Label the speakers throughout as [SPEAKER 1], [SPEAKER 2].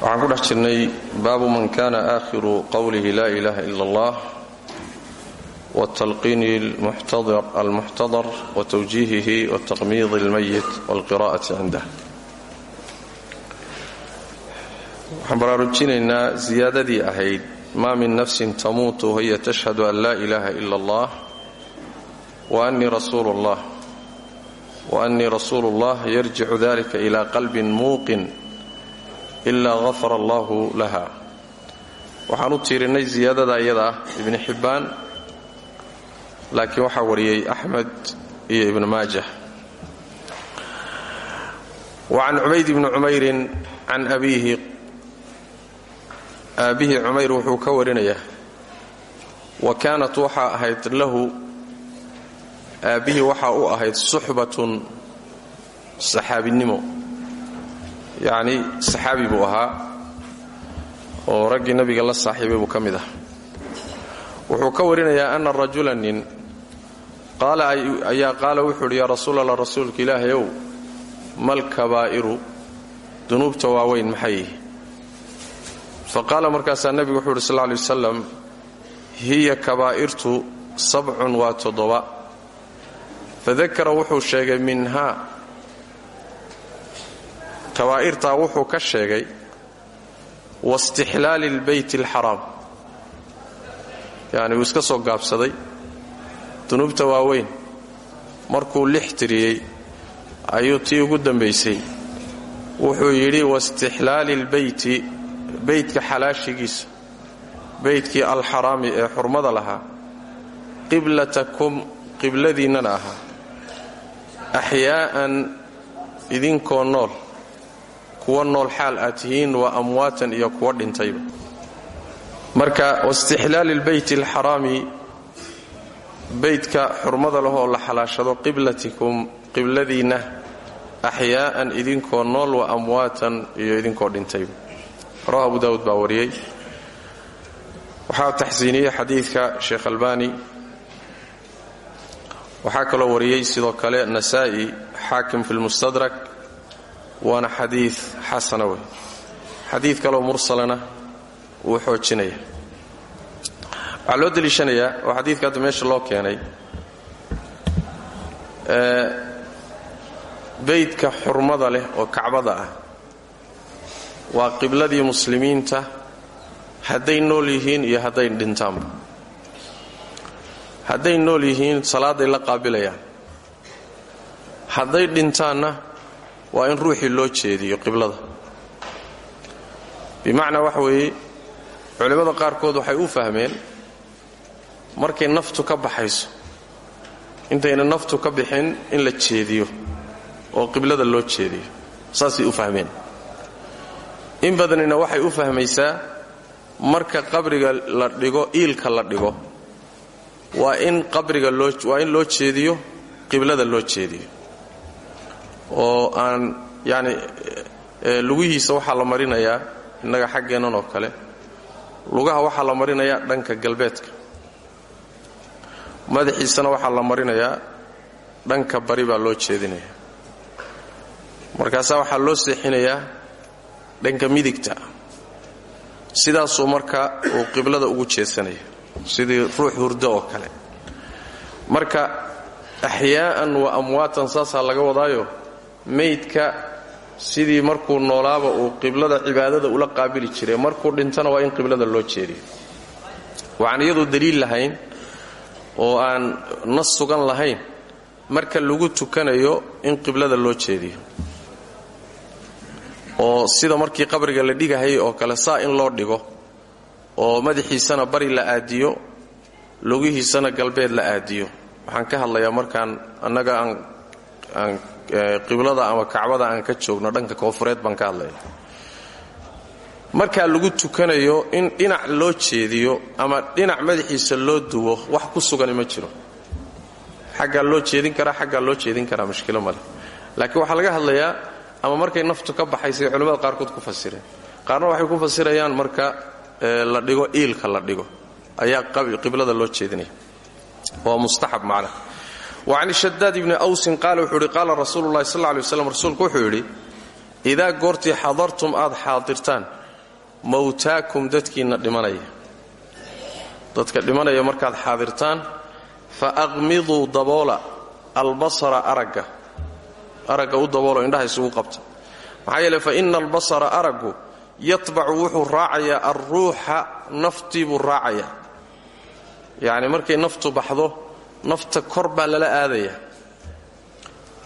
[SPEAKER 1] waxaan ku dhex jirnay baabu man kana aakhiru qowlihi laa ilaha ila allah wtalqiini almuxtadar watawjiihihi wataqmiid almayit walqira'ati cindah. Waxaan baraarujinaynaa siyaadadii ahayd maa min nafsin tamuutu wahiya tashhadu an laa ilaha ila allah waanii rasuulu اllah waanii rasuulu اllah yarjicu ila qalbin muuqin ilaa gafara allahu laha. Waxaan u tiirinnay siyaadada iyada ah ibni xibbaan laakiin waxaa wariyey axmed iyo ibnu maajah. Can cubayd ibni cumayrin can abiihi aabbihii cumayr wuxuu ka warinayaa wa kaanat waxaa ahayd lahu aabbihii waxaa u ahayd suxbatun saxaabinimo yacni saxaabi buu ahaa oo raggii nabiga la saaxiibay buu ka mid ah. Wuxuu ka warinayaa ana rajula nin qaala ayaa qaala wuxuu idhi yaa rasuul allah rasuulka ilaahayow mal kabaa'iru dunuubta waaweyn maxay? Fa qaala markaasaa nebigu wuxuu uhi sal lay wasalam hiya kabaa'irtu sabcun waa toddoba. Fadakara wuxuu sheegay minhaa kabaa'irtaa wuxuu ka sheegay wastixlaali lbeyt alxaraam yacni wuu iska soo gaabsaday. Dunuubta waaweyn markuu lix tiriyey ayuu tii ugu dambaysay. Wuxuu yidhi wastixlaali lbeyti beytka xalaashigiisa beytkii alxaraami ee xurmada lahaa qiblatakum qibladiinnana ahaa axyaa'an idinkoo nool kuwa nool xaal aad tihiin waa amwaatan iyo kuwa dhintayba. Marka wastixlaali lbeyti alxaraami beytka xurmada lahoo la xalaashado qiblatikum qibladiinna axyaa'an idinkoo nool wa amwaatan iyo idinkoo dhintayba. Rawa abu daawud baa wariyey. Waxaa taxsiiniyey xadiidka sheekh albani waxaa kaloo sidoo kale nasaa'i xaakim fi lmustadrak waana xadii xasana wey. Xadiid kaloo mursalana wuu xoojinaya. Waxaa loo deliishanayaa oo xadiidka hadda meesha loo keenay beydka xurmada leh oo kacbada ah. Waa qibladii muslimiinta hadday nool yihiin iyo hadday dhintaanba hadday nool yihiin salaaday la qaabilayaan. Hadday dhintaanna waa in ruuxii loo jeediyo qiblada. Bimacnaa waxa weeye culimmada qaarkood waxay u fahmeen markay naftu ka baxayso intayna naftu ka bixin in la jeediyo oo qiblada loo jeediyo. Saasay u fahmeen. In badanina waxay u fahmaysaa marka qabriga la dhigo iilka la dhigo waa in qabriga waa in loo jeediyo qiblada loo jeediyo oo aan yacni lugihiisa waxaa la marinayaa innaga xaggeennan oo kale. Lugaha waxaa la marinayaa dhanka galbeedka. Madaxiisana waxaa la marinayaa dhanka bari baa loo jeedinayaa markaasaa waxaa loo seexinayaa dhanka midigta. Sidaasuu marka uu qiblada ugu jeedsanaya sidii ruux hurdo oo kale. Marka axyaa'an wa amwaatan saasaa laga wadaayo maydka sidii markuu noolaaba uu qiblada cibaadada ula qaabili jiray markuu dhintana waa in qiblada loo jeediyo. Waxaan iyadu daliil lahayn oo aan nas sugan lahayn marka lagu tukanayo in qiblada loo jeediyo. Oo sida markii qabriga la dhigahayay oo kale saa in loo dhigo oo madaxiisana bari la aadiyo lugihiisana galbeed la aadiyo. Waxaan ka hadlayaa markaan annaga aan qiblada ama kacbada aan ka joogno dhanka koofureed baan ka hadlaya markaa lagu tukanayo in dhinac loo jeediyo ama dhinac madaxiisa loo duwo wax ku sugani ma jiro. Xaggaa loo jeedin karaa xaggaa loo jeedin karaa mushkilo maleh laakiin waxaa laga hadlayaa ama markay naftu ka baxaysay culimmada qaarkood ku fasireen. Qaarna waxay ku fasirayaan marka la dhigo iilka la dhigo. Ayaa qiblada loo jeedinaya. Waa mustaxab macna wa can shadaad ibni awsin qaala wuxuu yidhi qaala rasuulu llahi sal lay waslam rasuulku wuxuu yidhi idaa goortii xadartum aad xaadirtaan mawtaakum dadkiinna dhimanaya. Dadka dhimanaya markaad xaadirtaan fa aqmiduu daboola albasara aragga. Aragga u daboolo indhaha isugu qabta maxaa yeele fa ina albasara araggu yatbacu wuxuu raacayaa alruuxa naftii buu raacayaa nafta kor baa lala aadayaa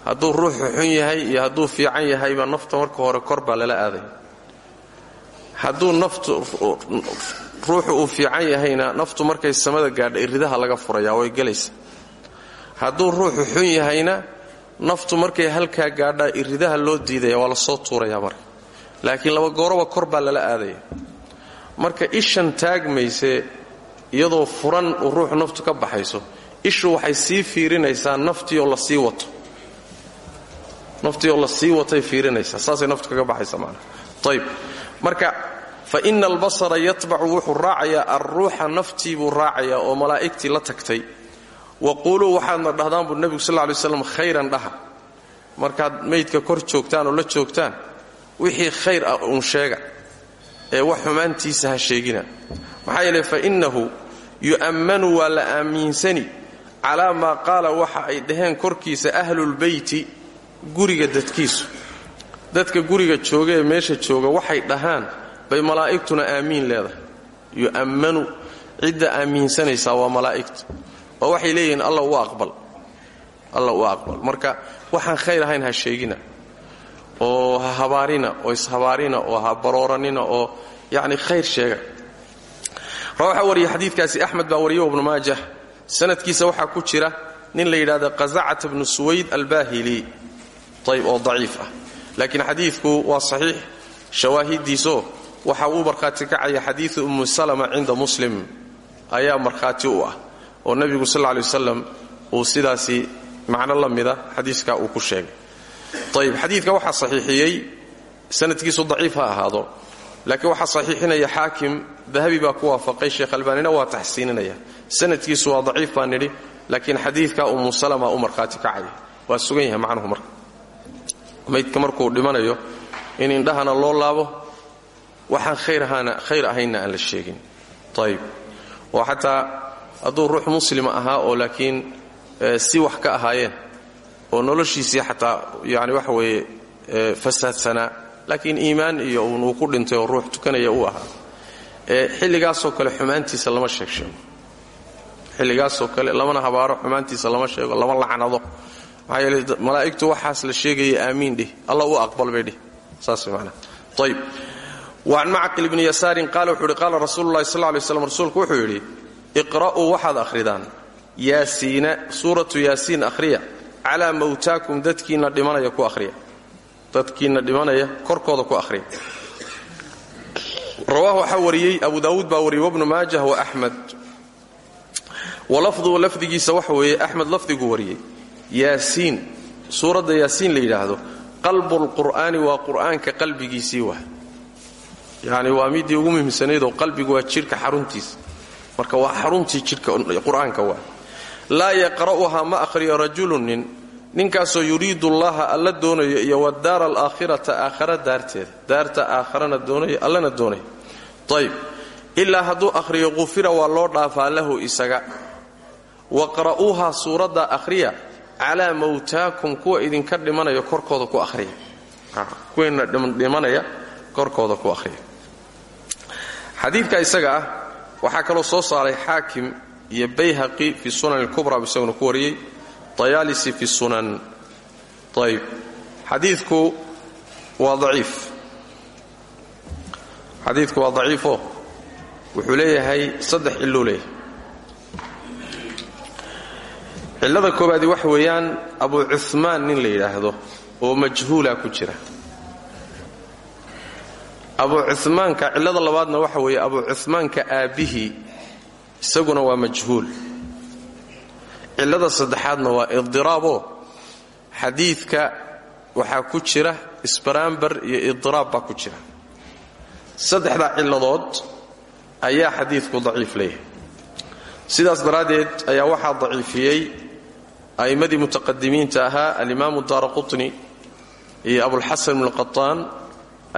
[SPEAKER 1] hadduu ruuxu xun yahay iyo hadduu fiican yahayba nafta marka hore kor lala aadaya hadduu naftu ruuxu uu fiican yahayna naftu markay samada gaadha iridaha laga furayaa way gelaysa. Hadduu ruuxu xun yahayna naftu markay halkaa gaadhaa iridaha loo diidaya waa la soo tuurayaa marka. Laakiin laba gooroba kor lala aadaya. Marka ishan taagmayse iyadoo furan uu ruuxu naftu ka baxayso ishu waxay sii fiirinaysaa naftiioo la sii wato. Naftiioo la sii watay fiirinaysaa. Saasay naftu kaga baxaysa maanaa ayb marka fa ina albasara yatbacu wuxuu raacayaa alruuxa naftii buu raacayaa oo malaa'igtii la tagtay. Wa quuluu waxaadna dhahdaan buu nebigu sal lay slam khayran dhaha markaad maydka kor joogtaan oo la joogtaan wixii khayr ah uun sheega ee wax xumaantiisa ha sheegina. Maxaa yeele fa innahu yu'ammanu waa la aamiinsani calaa maa qaala waxa ay dhaheen korkiisa ahlulbeyti guriga dadkiisu. Dadka guriga jooga ee meesha jooga waxay dhahaan bay malaa'igtuna aamiin leedahay. Yu'ammanu cidda aamiinsanaysaa waa malaa'igtu. Oo waxay leeyihiin alla u aqbal. Alla u aqbal. Marka waxaan khayr ahayn ha sheegina oo ha habaarina oo ishabaarina oo ha barooranina oo yacni khayr sheega. Waxaa wariya xadiidkaasi axmed baa wariyo ibnu maajah sanadkiisa waxaa ku jira nin la yidhahda qazacata bnu suwayd albaahili. Ayb oo daciif ah. Laakiin xadiidku waa saxiix. Shawaahidiisoo waxa uu markhaati kacaya xadiidu ummu salama cinda muslim. Ayaa markhaati u ah oo nebigu sal lla lay wasalam uu sidaasi macno la mida xadiiskaa uu ku sheegay. Ayb xadiidka waxaa saxiixiyey. Sanadkiisu daciif ha ahaado laakiin waxaa saxiixinaya xaakim dahabi baa ku waafaqay sheekh albaanina waa taxsiininaya sanadkiisu waa daciif baa nidhi laakiin xadiidka ummu salama u markhaati kacaya waa sugan yahay macnuhu marka. Maydka markuu dhimanayo in indhahana loo laabo waxaan khayr ahaynna aan la sheegin. Ayb oo xataa hadduu ruux muslima ahaa oo laakiin si wax ka ahaayeen oo noloshiisii xataa yani waxa weeye fasaadsanaa laakiin iimaan iyo uu ku dhintay ruux tukanaya uu ahaa. Xilligaasoo kale xumaantiisa lama sheeg sheego xilligaasoo kale lamana habaaro xumaantiisa lama sheego lama lacnado. Maxaa yeele malaa'igtu waxaas la sheegaya aamiin dhih alla u aqbal bay dhih. Saas manaa ayb waan macqil ibni yasaarin qaala wuxuu yidhi qaala rasuulu llahi sal lay slam rasuulku wuxuu yidhi iqra'uu waxaad akhridaan yaasiina suuratu yaasiin akhriya calaa mawtaakum dadkiinna dhimanaya ku ahriya dadkiinna dhimanaya korkooda ku ahriya rawaahu waxaa wariyey abu daawuud baa wariyey wabnu maajah wa axmed walafduhu lafdigiisa waxa weeye axmed lafdiguu wariyey. Yaasiin suuradda yaasiin la yidhaahdo qalbulqur'aani waa qur'aanka qalbigiisii waa yacni waa midii ugu muhiimsanaydoo qalbigu waa jidhka xaruntiisa. Marka waa xaruntii jidhka qur'aanka waa laa yaqra'uhaa ma akhriyo rajulun nin ninkaasoo yuriidu allaha alla doonayo iyo wadaara alaakhirata aakhara daarteeda daarta aakharana doonayo allana doonayo ayb ilaa hadduu akhriyo qufira waa loo dhaafaa lahu isaga. Waqra'uuhaa suuradda akhriya calaa mawtaakum kuwa idinka dhimanaya korkooda ku ahriya kuwiina dhimanaya korkooda ku ahriya xadiidka isaga ah waxaa kaloo soo saaray xaakim iyo bayhaqi fi sunan اlkubra bu isaguna ku wariyey dayaalisi fi sunan. Ayb xadiidku waa daciif. Xadiidku waa daciifo. Wuxuu leeyahay saddex cilluu leeyahay. Cillada koobaadi waxa weeyaan abu cumaan nin la yidhaahdo oo majhuula ku jira. Abu cumaanka cillada labaadna waxa weeye abu cumaanka aabbihii isaguna waa majhuul cillada saddexaadna waa idiraabo xadiidka waxaa ku jira isbaraambar iyo idiraab baa ku jira. Saddexdaa cilladood ayaa xadiidku daciif leeyahay. Sidaas daraaddeed ayaa waxaa daciifiyey a'immadii mutaqadimiinta ahaa alimaamu daara qutni iyo abulxasan ibnu qataan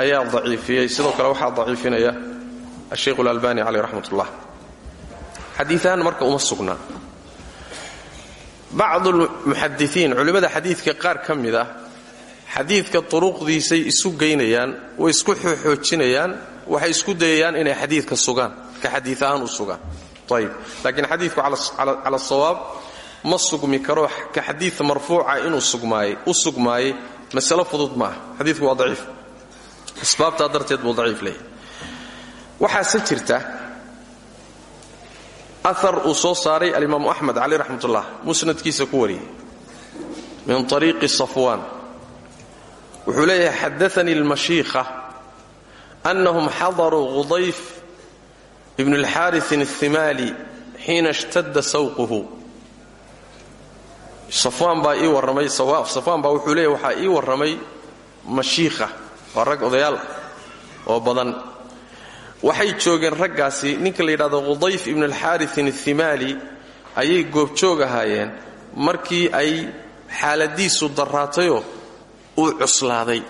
[SPEAKER 1] ayaa daciifiyey. Sidoo kale waxaa daciifinaya asheikh اlalbani caleyh raxmat ullah xadiiaan marka uma bacdu lmuxadisiin culimmada xadiidka qaar ka mid ah xadiidka turuqdiisay isu geynayaan way isku xoojinayaan waxay isku dayayaan inay xadiidka sugaan ka xadii ahaan u sugaan ayb laakiin xadiidku cala sawaab ma sugmi karo ka xadii marfuuca inuu u sugmaayey masalo fudud maaha xadiidku waa daciif asbaabtaa darteed buu aar uu soo saaray alimaamu axmed caleyh raxmat ullah musnadkiisa ku wariyey min ariiqi safwaan wuxuu leeyahay xadaanii almashiikha annahum xadaruu qudayf ibn اlxaariثin الhimaali xiina اshtada sawquhu safwaan baa ii warramay safwaan baa wuxuu leeyahy waxaa ii warramay mashiikha waa rag odayaal ah oo badan waxay joogeen raggaasi ninka la yidhahdo qudayf ibn alxariin athimaali ayay goobjoog ahaayeen markii ay xaaladiisu daraatayoo uu cuslaaday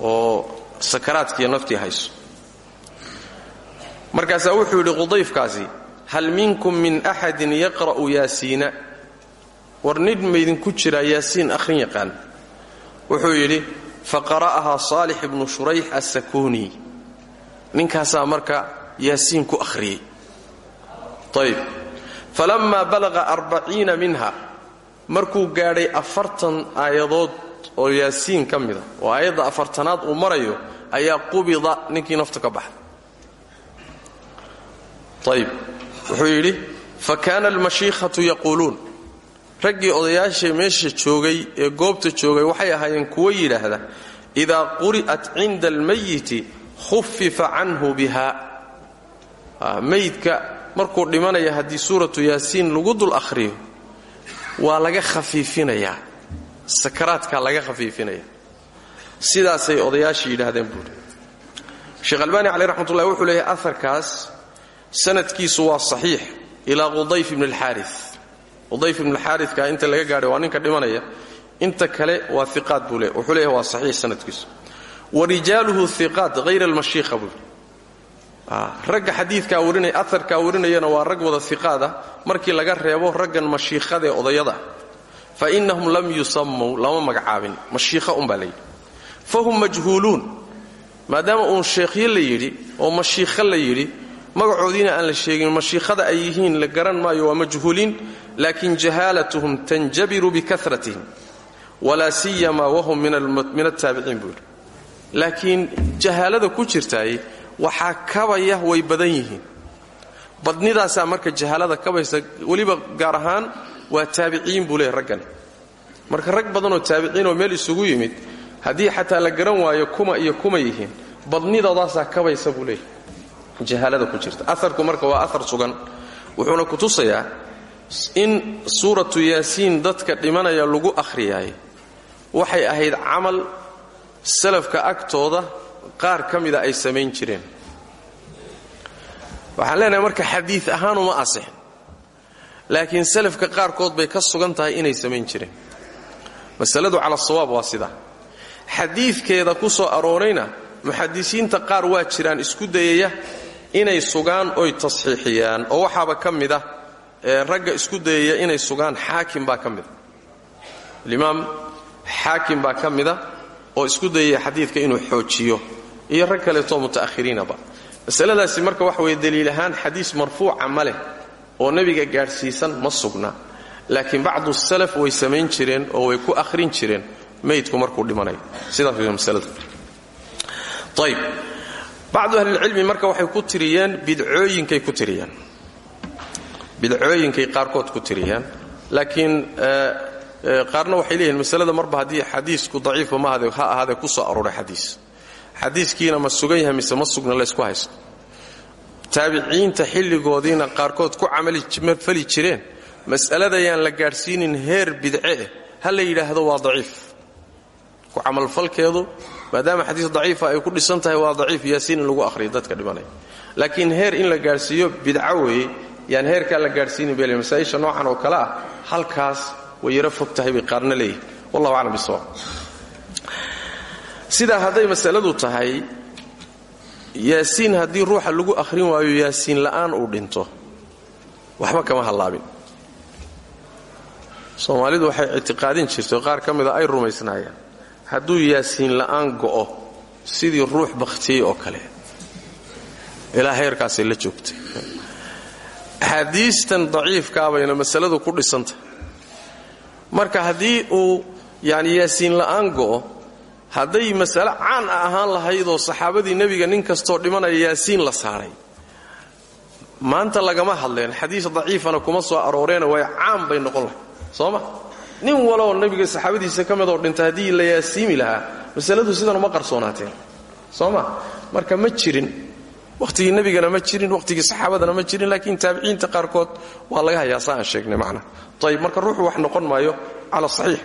[SPEAKER 1] oo sakaraadkiiyo naftii hayso. Markaasaa wuxuu yidhi qudayfkaasi hal minkum min axadin yaqra'u yaasiina? War nin maydinku jiraa yaasiin akhrin yaqaan wuxuu yidhi faqara'ahaa saalix ibnu shurayx assakuuni ninkaasaa marka yaasiin ku akhriyey. Ayb falammaa balaqa arbaciina minha markuu gaadhay afartan aayadood oo yaasiin ka mida oo aayadda afartanaad uu marayo ayaa qubida ninkii nafta ka baxday. Ayb wuxuu yidhi fa kaana almashiikhatu yaquuluun. Raggii odayaasha meesha joogay ee goobta joogay waxay ahaayeen kuwo yidhaahda idaa quri'at cinda almayiti khufifa canhu biha. Maydka markuu dhimanaya haddii suuratu yaasiin lagu dul akhriyo waa laga khafiifinayaa. Sakaraadkaa laga khafiifinaya sidaasay odayaashii yidhaahdeen buuri sheekh albaani caleyh raxmatullahi wuxuu leeyahay aharkaas sanadkiisu waa saxiix ilaa qudayf ibn alxaari qudayf ibn alxaarika inta laga gaadhay waa ninka dhimanaya inta kale waa iqaad buu wuxuu leeyahay waa saxiix sanadkiisu wa rijaaluhu iqaat hayra almashiikha buu ragga xadiidkaa warinaya aarkaa warinayana waa rag wada iqaada markii laga reebo raggan mashiikhadaee odayada. Fa innahum lam yusammuu lama magacaabin mashiikha umbaa layidhi fahum majhuuluun maadaama uun sheekhyo la yidhi oo mashiikha la yidhi magacoodiina aan la sheegin mashiikhada ay yihiin la garan maayo waa majhuuliin laakin jahaalatuhum tanjabiru bikaratihim walaa siyama wahum min attaabiciin buu yidhi laakiin jahaalada ku jirtaay waxaa kabaya way badan yihiin. Badnidaasaa marka jahaalada kabaysa weliba gaar ahaan waa taabiciin buu leeyahy raggani. Marka rag badanoo taabiciinoo meel isugu yimid haddii xataa la garan waayo kuma iyo kuma yihiin badnidoodaasaa kabaysa buu leeyahy jahaalada ku jirta. Aarku marka waa aar sugan. Wuxuuna ku tusayaa in suuratu yaasiin dadka dhimanaya lagu akhriyaay waxay ahayd camal salafka agtooda qaar ka mida ay samayn jireen. Waxaan leenahay marka ahaan uma asixin laakiin salafka qaarkood bay ka sugan tahay inay samayn jireen. Masaladu cala sawaab waa sidaa xadiidkeeda ku soo aroorayna muxadisiinta qaar waa jiraan isku dayaya inay sugaan oy tasxiixiyaan oo waxaaba ka mid ah ragga isku dayaya inay sugaan xaakim baa ka mida. Alimaam xaakim baa oo isku dayaya xadiidka inuu xoojiyo iyo rag kaleetoo muta'ahiriinaba masaladaasi marka waxa weye daliil ahaan xadiis marfuuca ma oo nebiga gaadhsiisan ma sugna. Laakiin bacdu salaf way samayn jireen oo way ku akhrin jireen maydku markuu dhimanayo sidaas wey masalada. Ayb bacdu ahlilcilmi marka waxay ku tiriyeen bidcooyinkay ku tiriyeen. Bidcooyinkay qaarkood ku tiriyeen. Laakiin qaarna waxay leeyihiin masalada marba haddii xadiisku daciifba ma ha ahaadee ku soo arooray xadiis. Xadiiskiina ma sugan yahay mise ma sugna laysku haysto. Taabiciinta xilligoodiina qaarkood ku camalfali jireen. Mas'aladayaan la gaadhsiinin heer bidce eh ha la waa daciif. Ku camalfalkeedu maadaama xadiis daciifa ay ku dhisan tahay waa daciif yaasiin in lagu ahriyo dadka dhimanaya laakiin heer in la gaadhsiiyo bidco weeye yaan heerkaa la gaadhsiinin bel masaa'isha noocan oo kale ah halkaas way yaro fog tahay bay qaarna leeyihiin wallahu aclam bisawab sidaa hadday masaladu tahay yaasiin haddii ruuxa lagu akhrin waayo yaasiin la'aan uu dhinto waxba kama hallaabin. Soomaalidu waxay ictiqaadin jirtay qaar ka mida ay rumaysnaayeen hadduu yaasiin la'aan go'o sidii ruux bakhtiyey oo kale ilaa heerkaasay la joogtay. Axaadiistan daciifkaabayna masaladu ku dhisantah marka haddii uu yani yaasiin la'aan go'o hadday masale caan a ahaan lahaydoo saxaabadii nebiga nin kastoo dhimanaya yaasiin la saaray maanta lagama hadleen xadiis daciifana kuma soo arooreena way caan bay noqon lahay soo ma? Nin waloo nebiga saxaabadiisa ka midoo dhintay haddii la yaasiimi lahaa masaladu sidan uma qarsoonaateen soo ma? Marka ma jirin wakhtigii nebigana ma jirin wakhtigii saxaabadana ma jirin laakiin taabiciinta qaarkood waa laga hayaa sa macna. Ayib marka ruuxu wax noqon maayo cala saxiix.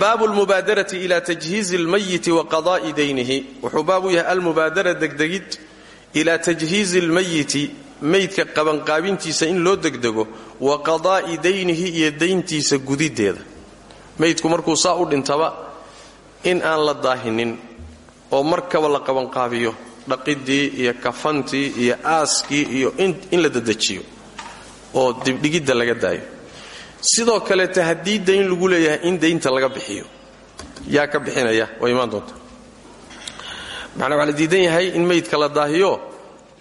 [SPEAKER 1] Baabu lmubaadarati ila tajhiizi اlmayiti wa qada'i daynihi. Wuxuu baab u yahay almubaadara degdegid ila tajhiizi اlmayiti maydka qabanqaabintiisa in loo degdego wa qadaa'i daynihi iyo dayntiisa gudideeda. Maydku markuu saa u dhintaba in aan la daahinin oo markaba la qabanqaabiyo dhaqidii iyo kafantii iyo aaskii iyo in la dedejiyo oo dibdhigidda laga daayo. Sidoo kaleeta haddii lagu leeyahay in daynta laga bixiyo. Yaa ka bixinaya waa imaan doonta macnaa waxaa la diidan yahay in maydka la daahiyo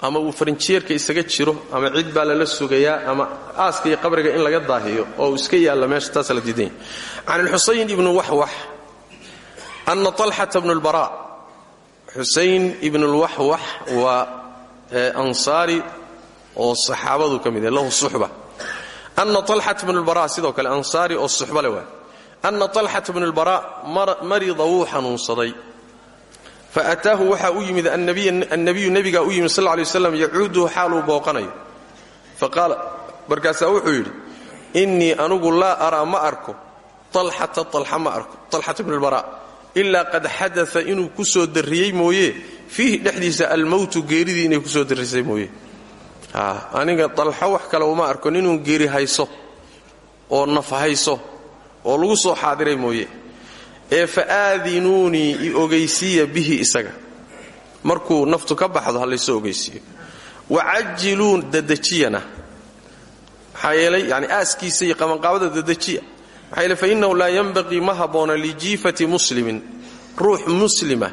[SPEAKER 1] ama uu farinjeerka isaga jiro ama cid baa lala sugayaa ama aaska iyo qabriga in laga daahiyo oo iska yaalla meesha taasa la diidan yahay. Can alxusayn ibni waxwax ana طalxata bnu اlbara xusayn ibnulwaxwax waa eh, ansaari oo saxaabadu ka mid eh, lahu suxba. Ana alxat bnulbara sidoo kale ansaari oo suxba le waay ana alxat bnulbara marida wuu xanuunsaday. Faataahu waxaa u yimid annabiyu nebigaa u yimid sal lay waslam yacuuduhu xaaluu booqanayo faqaala markaasaa wuxuu yidhi innii anugu laa araa ma arko. Alxata alxa ma arko. Alxat bnulbara ilaa qad xadaa inuu ku soo darriyey mooye. Fiihi dhexdiisa almowtu geeridii inay ku soo darrisay mooye. Aniga dalxo wax kale uma arko inuu geeri hayso oo naf hayso oo lagu soo xaadiray mooye. Ee fa aadinuunii i ogaysiiya bihi isaga. Markuu naftu ka baxdo ha laysoo ogaysiiyo. Wacajiluu dadejiyana maxaa yani aaskiisa iyo qabanqaabada dadejiya maxaa yeele fainnahu laa yanbaqii ma habboona lijiifati muslimin. Ruux muslima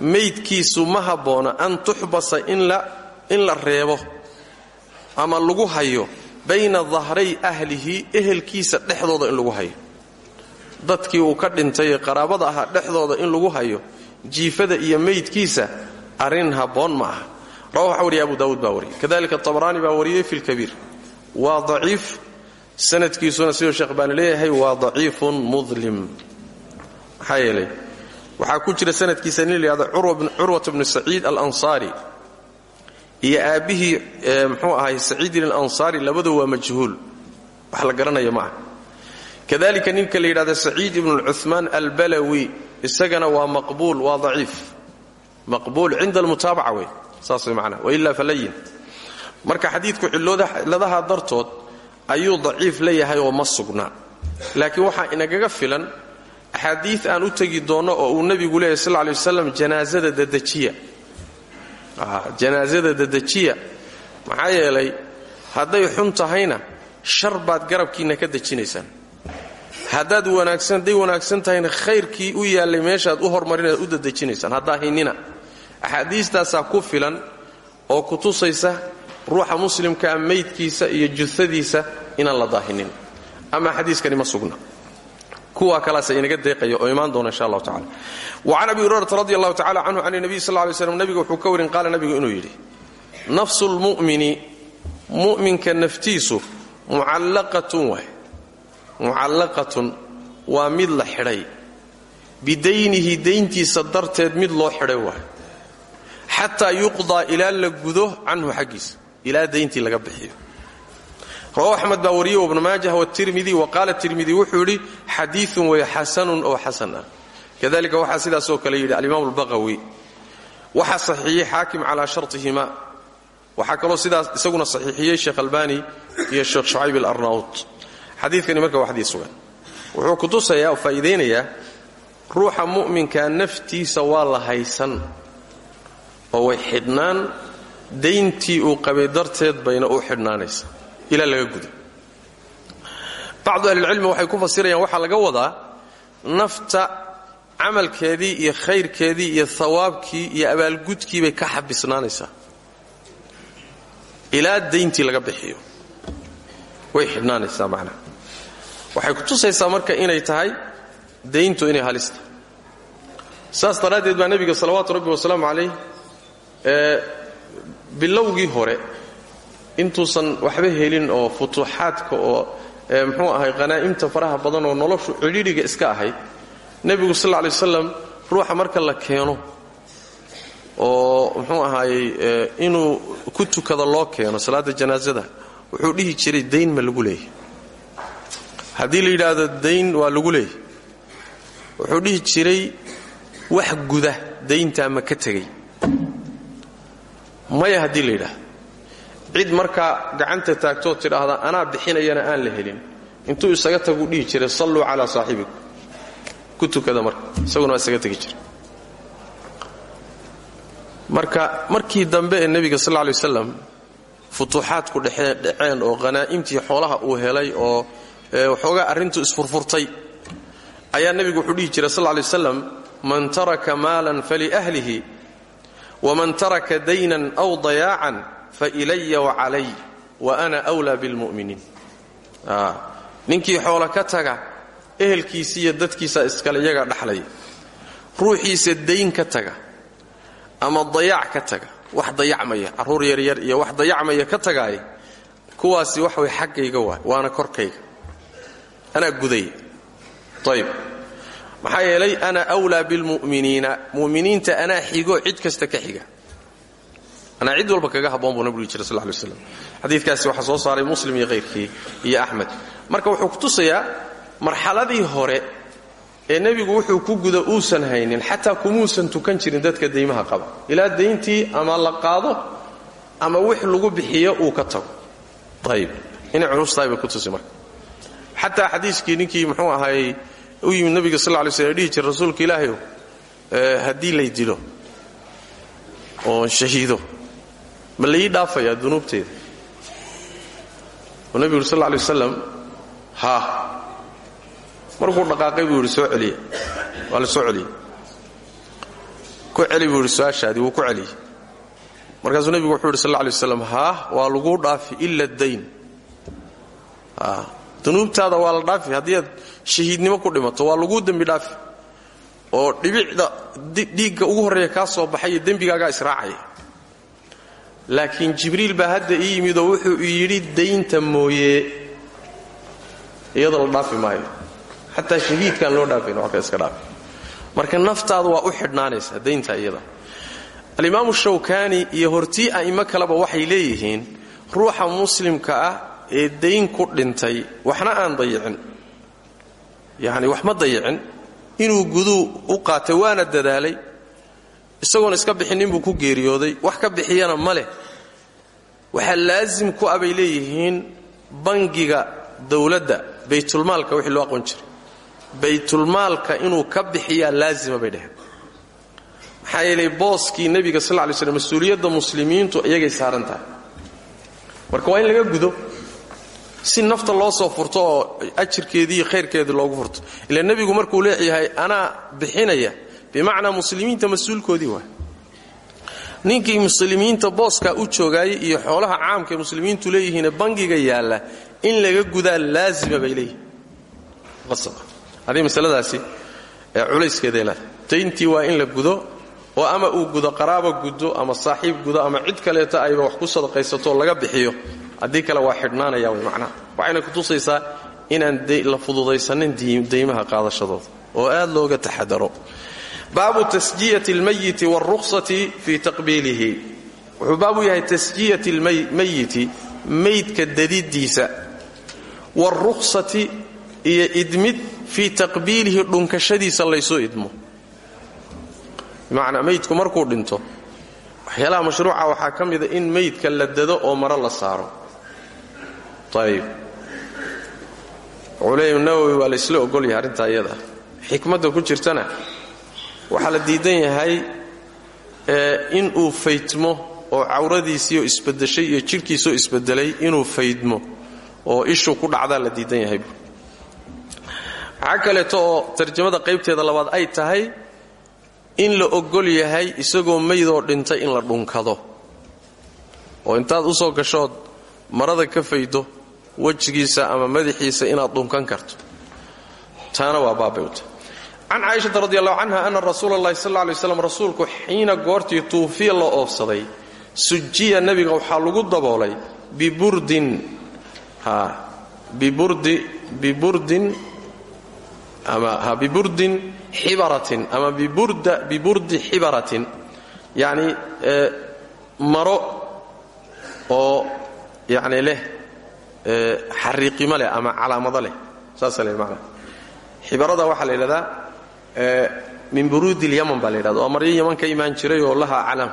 [SPEAKER 1] maydkiisu ma habboona an tuxbasa in la reebo ama lagu hayo bayna dahray ahlihi ehelkiisa dhexdooda in lagu hayo. Dadkii uu ka dhintay ee qaraabada ahaa dhexdooda in lagu hayo jiifada iyo maydkiisa arrin habboon ma aha. Rawa wariya abu daawuud baa wariyay kadalika tabraani baa wariyey fi lkabiir waa daciif sanadkiisuna siduu sheekh baani leeyahay waa daciifun mudlim. Maxaa yeelay? Ku jira sanadkiisa nin layihahdo curwat bnu saciid alansaari. Iyo aabbihii mxuu ahay saciidin alansaari labadu waa majhuul. Wax la garanaya ma ah kadalika ninka la yidhahda saciid ibnu cumaan albalawi isagana waa maqbuul waa daciif. Maqbuul cinda almutaabaca wey. Saas way macnaa. Wailaa falayin marka xadiidku cilladaha dartood ayuu daciif leeyahay oo ma sugnaa laakiin waxaa inagaga filan axaadiid aan u tegi doonno oo uu nebigu leeyahy sal lay waslam janaasada dadejiya janaasada dadejiya maxaa yeelay hadday xun tahayna shar baad garabkiinna ka dejinaysaan. Haddaad wanaagsan hadday wanaagsan tahayna khayrkii u yaallay meeshaad u hormarinaad u dadejinaysaan haddaa hinina axaadiistaasaa ku filan oo ku tusaysa ruuxa muslimkaa maydkiisa iyo jusadiisa inaan la daahinin. Ama xadiiskani ma sugna. Kuwa kalaasa inaga deeqaya oo imaan doona insha allahu tacala wa can abi hurayrata radi allahu tacala canhu can nabiy sal lay slam wuxuu ka warin qaala nabigu inuu yidhi nafsu lmu'mini mu'minka naftiisu mucallaqatun waay. Mucallaqatun waa mid la xidhay. Bidaynihi dayntiisa darteed mid loo xidhay waayo xataa yuqdaa ilaa la gudo canhu xaggiisa ilaa dayntii laga bixiyo. Rawahu axmed baa wariye ibnu maajah watirmidi wa qaala tirmidi wuxuu yidhi xadiiun way xasanun oo xasan ah. Kadalika waxaa sidaasoo kale yidhi alimaam albaqawi waxaa saxiixiyey xaakim calaa shartihima. Waxaa kaloo sidaas isaguna saxiixiyey sheekh albani iyo sheekh shucayb alarnaut. Xadiikani marka waa xadiis sugan. Wuxuu kutusayaa oo faa'iidaynayaa ruuxa mu'minka naftiisa waa la haysan oo way xidhnaan dayntii uu qabay darteed bayna u xidhnaanaysa. Ilaa laga gudo. Bacdu ahlilcilmi waxay ku fasirayaan waxaa laga wadaa nafta camalkeedii iyo khayrkeedii iyo hawaabkii iyo abaalgudkii bay ka xabisnaanaysaa ilaa dayntii laga bixiyo. Way xidhnaanaysaa macnaha waxay ku tusaysaa marka inay tahay dayntu inay halista. Saas daraaddeed baa nebiga salawaatu rabbi wasalaamu calayh bilowgii hore intuusan waxba helin oo futuuxaadka oo muxuu ahay qanaa'imta faraha badan oo noloshu cidhiidhiga iska ahayd nebigu sal lla lay waslam ruuxa marka la keeno oo muxuu ahaayey inuu ku tukado loo keeno salaadda janaasada wuxuu dhihi jiray dayn ma lagu leeyahy haddii la yidhaahdo dayn waa lagu leeyahy wuxuu dhihi jiray wax guda dayntaa ma ka tegay maya haddii la yidhaahdo cid markaa gacanta taagtoo tidhaahda anaa bixinayana aan la helin. Intuu isaga taguu dhihi jiray salluu calaa saaxibikum ku tukada marka isaguna waa isaga tegi jira marka markii dambe ee nebiga sal lay waslam futuuxaadku dhaceen oo qanaa'imtii xoolaha uu helay oo waxoogaa arrintu isfurfurtay ayaa nebigu wuxuu dhihi jiray sal lay waslam man taraka maalan faliahlihi waman taraka daynan aw dayaacan failaya wacalay wa ana wlaa bilmu'miniin ninkii xoolo ka taga ehelkiisi iyo dadkiisa iskale iyagaa dhaxlaya ruuxiisa dayn ka taga ama dayaac ka taga wax dayacmaya carruur yaryar iyo wax dayacmaya ka tagaaya kuwaasi wax way xaggayga waay waana korkayga anaa gudaya ayb maxaa yeelay ana wlaa bilmu'miniina mu'miniinta anaa xigo cid kasta ka xiga. Anaa cid walba kaga habboon buu nabigu jira sal slam xadiikaasi waxaa soo saaray muslim iyo hayrkii iyo axmed marka wuxuu kutusayaa marxaladii hore ee nebigu wuxuu ku guda uusan haynin xataa kumuusan tukan jirin dadka daymaha qaba. Ilaa dayntii ama la qaado ama wix lagu bixiyo uu ka tago. Ayb inay culustahay bay kutusi marka. Xataa xadiiskii ninkii muxuu ahaayey u yimid nabiga sal lay slm dhihi jira rasuulka ilaahayow haddii lay dilo oon shahiido ma laii dhaafayaa dunuubteeda? Oo nebigu sal lay waslam haa markuu dhaqaaqay buu yidhi soo celiya waa la soo celiyey ku celi buu yidhi su'aashaadii wuu ku celiyey markaasuu nebigu wuxuu yidhi sal lla alay waslam haa waa laguu dhaafi ila dayn dunuubtaada waa la dhaafi haddii aad shahiidnimo ku dhimato. Waa laguu dembi dhaafi oo dhibicda dhiigga ugu horreeya kaa soo baxayo dembigaagaa israacaya. Laakiin jibriil baa hadda ii wuxuu yidhi daynta mooye. Iyadoo la dhaafi maayo. Xataa shahiidkaan loo dhaafayn waa ka iska dhaafi. Marka naftaadu waa u xidhnaanaysaa daynta iyada. Alimaamu shawkaani iyo hortii a'immo kaleba waxay leeyihiin ruuxa muslimka ah ee dayn ku dhintay waxna aan dayicin yacni wax ma dayicin. Inuu guduu u qaatay waana dadaalay. Isagoon iska bixinnin buu ku geeriyooday. Wax ka bixiyana ma leh. Waxaa laasim ku ah bay leeyihiin bangiga dowladda baytulmaalka wixii loo aqoon jiray. Baytulmaalka inuu ka bixiyaa laazima bay dheheen maxaa yeelay booskii nebiga sal lay slm mas'uuliyadda muslimiintu iyagay saaran marka waa in laga gudo si nafta loo soo furto oo ajirkeedii iyo khayrkeedii loogu furto. Ila nebigu markuu leeyahay anaa bixinaya. Bimacnaa muslimiinta mas'uulkoodii waay ninkii muslimiinta booskaa u joogaayay iyo xoolaha caamka muslimiintu leeyihiine bangiga yaalla in laga gudaa laazima bay leeyihiin adii masaladaasi ee culayskeeday leedahay dayntii waa in la gudo oo ama uu gudo qaraaba gudo ama saaxiib gudo ama cid kaleeta ayba wax ku sadaqaysato laga bixiyo haddii kale waa xidhnaanaya way macnaha waxayna kutusaysaa inaan la fududaysanin daymaha qaadashadooda oo aad looga taxadaro. Baabu tasjiyati almayiti waalrukhsati fii taqbiilihi. Wuxuu baabu yahay tasjiyati almayiti maydka dadidiisa. Waalrukhsati iyo idmid fii taqbiilihi dhunkashadiisa laysoo idmo. Bimacnaa maydku markuu dhinto waxyaalaha mashruuca waxaa ka mida in maydka la dado oo maro la saaro ayib culeym nawowi waa laysla ogol yahay arrintaa iyada. Xikmadda ku jirtana waxaa la diidan yahay inuu faydmo oo cawradiisiioo isbedeshay iyo jidhkiisoo isbedelay inuu faydmo oo ishuu ku dhacdaa la diidan yahay. Waxaa kaleeto oo tarjamada qaybteeda labaad ay tahay in la ogol yahay isagoo maydoo dhintay in la dhunkado. Oo intaad u soo gashood marada ka faydo wejigiisa ama madaxiisa inaad dhunkan karto. Taana waa tahay can caaishata radi allahu canha ana rasuula allahi sal rasuulku xiina goortii tuufiya la oofsaday sujiya nebiga waxaa lagu daboolay biburdin xibaratin ama biburdi xibaratin. Yacni maro oo yacni leh xariiqimo leh ama calaamado leh. Saasa le maanaa xibarada waxaa la yidhahdaa min buruudi lyaman baa la yidhahda waa maryo yaman ka imaan jiray oo laha calam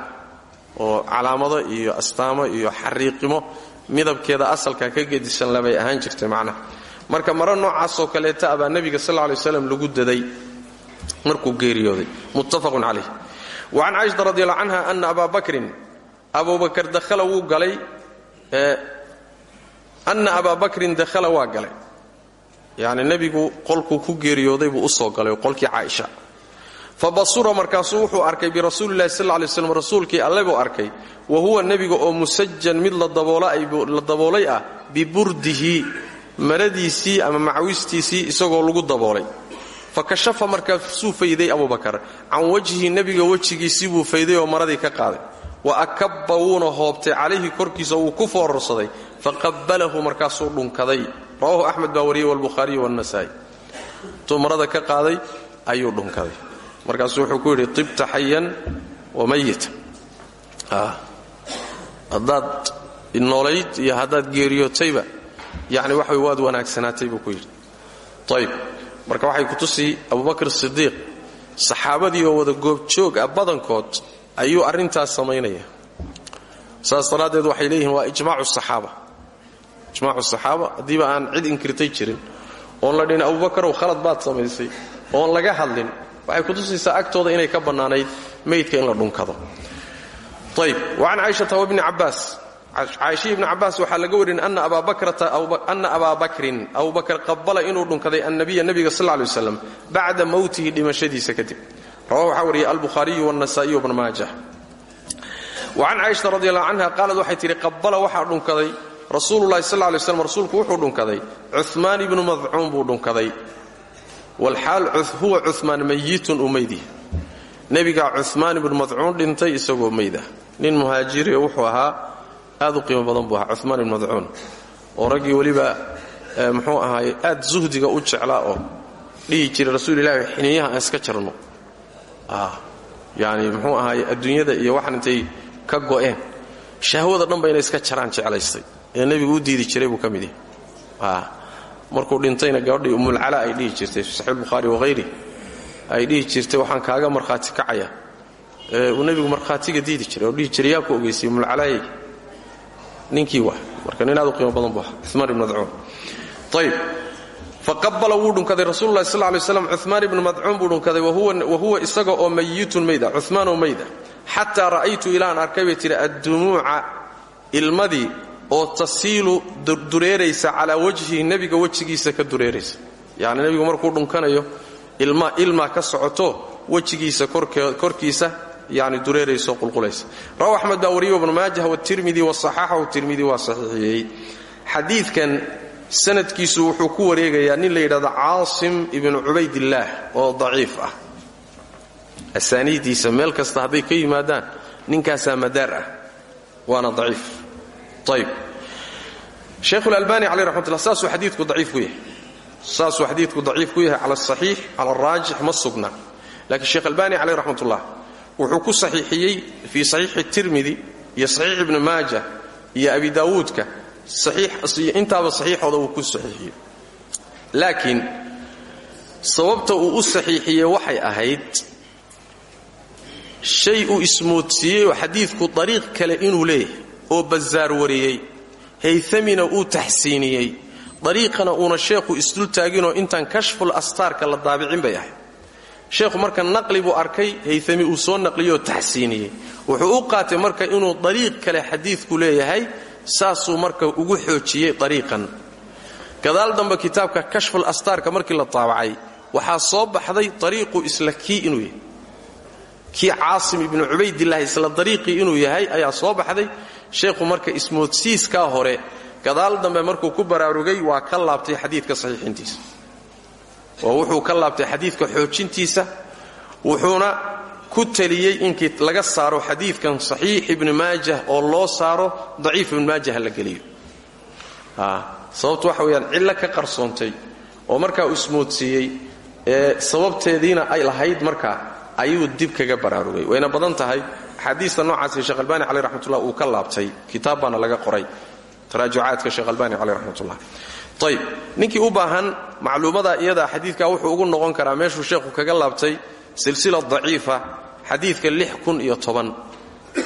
[SPEAKER 1] oo calaamado iyo astaamo iyo xariiqimo midabkeeda asalka ka gedisan labay ahaan jirtay macnaha. Marka maro noocaasoo kaleeta abaa nebiga sal ly slam lagu daday markuu geeriyooday. Muttafaqun calayh. Wa can caaishata radi allahu canha ana abaa bakrin abubakar dahala wuu galay ana abaa bakrin dakhala waa galay. Yacni nebigu qolkuu ku geeriyooday buu u soo galay qolkii caaisha. Fa basura markaasuu wuxuu arkay birasuulilahi sal lay slam rasuulkii alle buu arkay wa huwa nebiga oo musajan mid la daboolay ah biburdihi maradiisii ama macawistiisii isagoo lagu daboolay. Fa kashafa markaasuu fayday abubakar can wajhi nebiga wejigiisii buu fayday oo maradii ka qaaday wa akabba wuuna hoobtay calayhi korkiisa wuu ku foorarsaday faqabbalahu markaasuu dhunkaday. Rawahu axmed baa wariyey walbukhaariyu wannasaa'i intuu marada ka qaaday ayuu dhunkaday. Markaasuu wuxuu ku yidhi tibta xayan wa mayita haddaad noolayd iyo haddaad geeriyootayba yacni wax way waad wanaagsanaatay buu ku yidhi. Ayib marka waxay ku tusi abubakr sidiiq saxaabadii oo wada goobjoog ah badankood ayuu arrintaas samaynaya saas daraaddeed waxay leeyihiin waa ijmaacu saxaaba. Ijmaacu saxaaba haddiiba aan cid inkirtay jirin oon la dhihin abubakarow khalad baad samaysay oon laga hadlin waxay kutusaysaa agtooda inay ka bannaanayd maydka in la dhunkado. Ayb wacan caaishata wabni cabbaas. Caaisha ibni cabbaas waxaa laga warin ana abaa bakrin abubakar qabala inuu dhunkaday annabiya nebiga sal lay waslam bacda mowtihi dhimashadiisa kadib rawahu waxaa wariyay albukhaariyu wannasaa'iy wbn maajah wacan caaishata radi allahu canha qaalad waxay tidhi qabala waxaa dhunkaday. Rasuululahi sal lay slam rasuulku wuxuu dhunkaday. Cumaan ibnu madcuun buu dhunkaday. Walxaal huwa cumaan mayitun uu meydih nebigaa cumaan ibnu madcuun dhintay isagoo meydah nin muhaajiriyo wuxuu ahaa aad u qiimo badan buu ahaa cumaan ibnu madcuun oo raggii weliba muxuu ahaaye aad zuhdiga u yani muxuu ahaaye adduunyada iyo waxan intay ka go'een. Shahwada dhanba inay iska jaraan jeclaystay. Ee nebigu u diidi jiray buu ka mid yahay. Markuu dhintayna gabadhii umulcala ay dhihi jirtay fi saxiix bukhaari wahayri ay dhihi jirtay waxaan kaaga markhaati kacaya uu nebigu markhaatiga diidi jiray oo dhihi jiray yaa ku ogeysay umulcalaayay ninkii wa marka nin aad u qiimo badan buu ahaa cumaan ibn madcuun. Ayb faqabala wuu dhunkaday rasuululahi sal lay slam cumaan ibnu madcuun buu dhunkaday wahuwa isaga oo mayitun mayda cumaanoo mayda. Xataa ra'aytu ilaan arkay bay tidhi addumuuca ilmadii oo tasiilu dureeraysa calaa wajhihi nebiga wejigiisa ka dureeraysa. Yacni nebigu markuu dhunkanayo ilmaa ka socoto wejigiisa korkiisa yani dureerayso qulqulaysa. Rawa axmed baa wariye ibnu maajah watirmidi wasaxaxahu tirmidi waa saxiixiyey. Xadiidkan sanadkiisu wuxuu ku wareegayaa nin la yidhahdo caasim ibnu cubaydillaah oo daciif ah. Asaaniiddiisa meel kasta hadday ka yimaadaan ninkaasaa madaar ah waana daciif. Ayb sheikhulalbani caleh raxmatullah saasuu xadiidku daciif ku yahay. Saasuu xadiidku daciif ku yahay cala asaxiix cala araajix ma sugna. Laakiin sheekh albaani caleyh raxmatullah wuxuu ku saxiixiyey fii saxiixi tirmidi iyo saxiix ibni maaja iyo abi daawuudka intaaba saxiixooda wuu ku saxiixiyey. Laakiin sababta uu u saxiixiyey waxay ahayd shay uu ismoodsiiyey oo xadiidku dariiq kale inuu leeyahay oo bazaar wariyey haytamina uu taxsiiniyey dariiqana uuna sheekhu isdul taaginoo intaan kashful astaarka la daabicin bay ahayd. Sheekhu marka naqli buu arkay haytami uu soo naqliyoo taxsiiniyey. Wuxuu u qaatay marka inuu dariiq kale xadiidku leeyahay saasuu marka ugu xoojiyey dariiqan. Gadaal dambe kitaabka kashful astaarka markii la taabacay waxaa soo baxday dariiqu isla kii inuu yahay. Kii caasim ibnu cubaydillaah isla dariiqii inuu yahay ayaa soo baxday. Sheekhu marka ismoodsiiskaa hore gadaal dambe markuu ku baraarugay waa ka laabtay xadiidka saxiixintiisa. Oo wuxuu ka laabtay xadiidka xoojintiisa wuxuuna ku taliyey inkii laga saaro xadiidkan saxiix ibni maajah oo loo saaro daciif ibni maajah la geliyo. Sababtu waxa weyaan cillo ka qarsoontay oo markaa ismoodsiiyey ee sababteediina ay lahayd markaa ayuu dib kaga baraarugay. Wayna badan tahay axaadiista noocaasi sheekh albani caleh raxmatullah uu ka laabtay. Kitaab laga qoray. Taraajucaadka sheekh albani caleh raxmatullah. Ayb ninkii u baahan macluumada iyada xadiidka wuxuu ugu noqon karaa meeshuu sheekhu kaga laabtay silsila daciifa xadiidka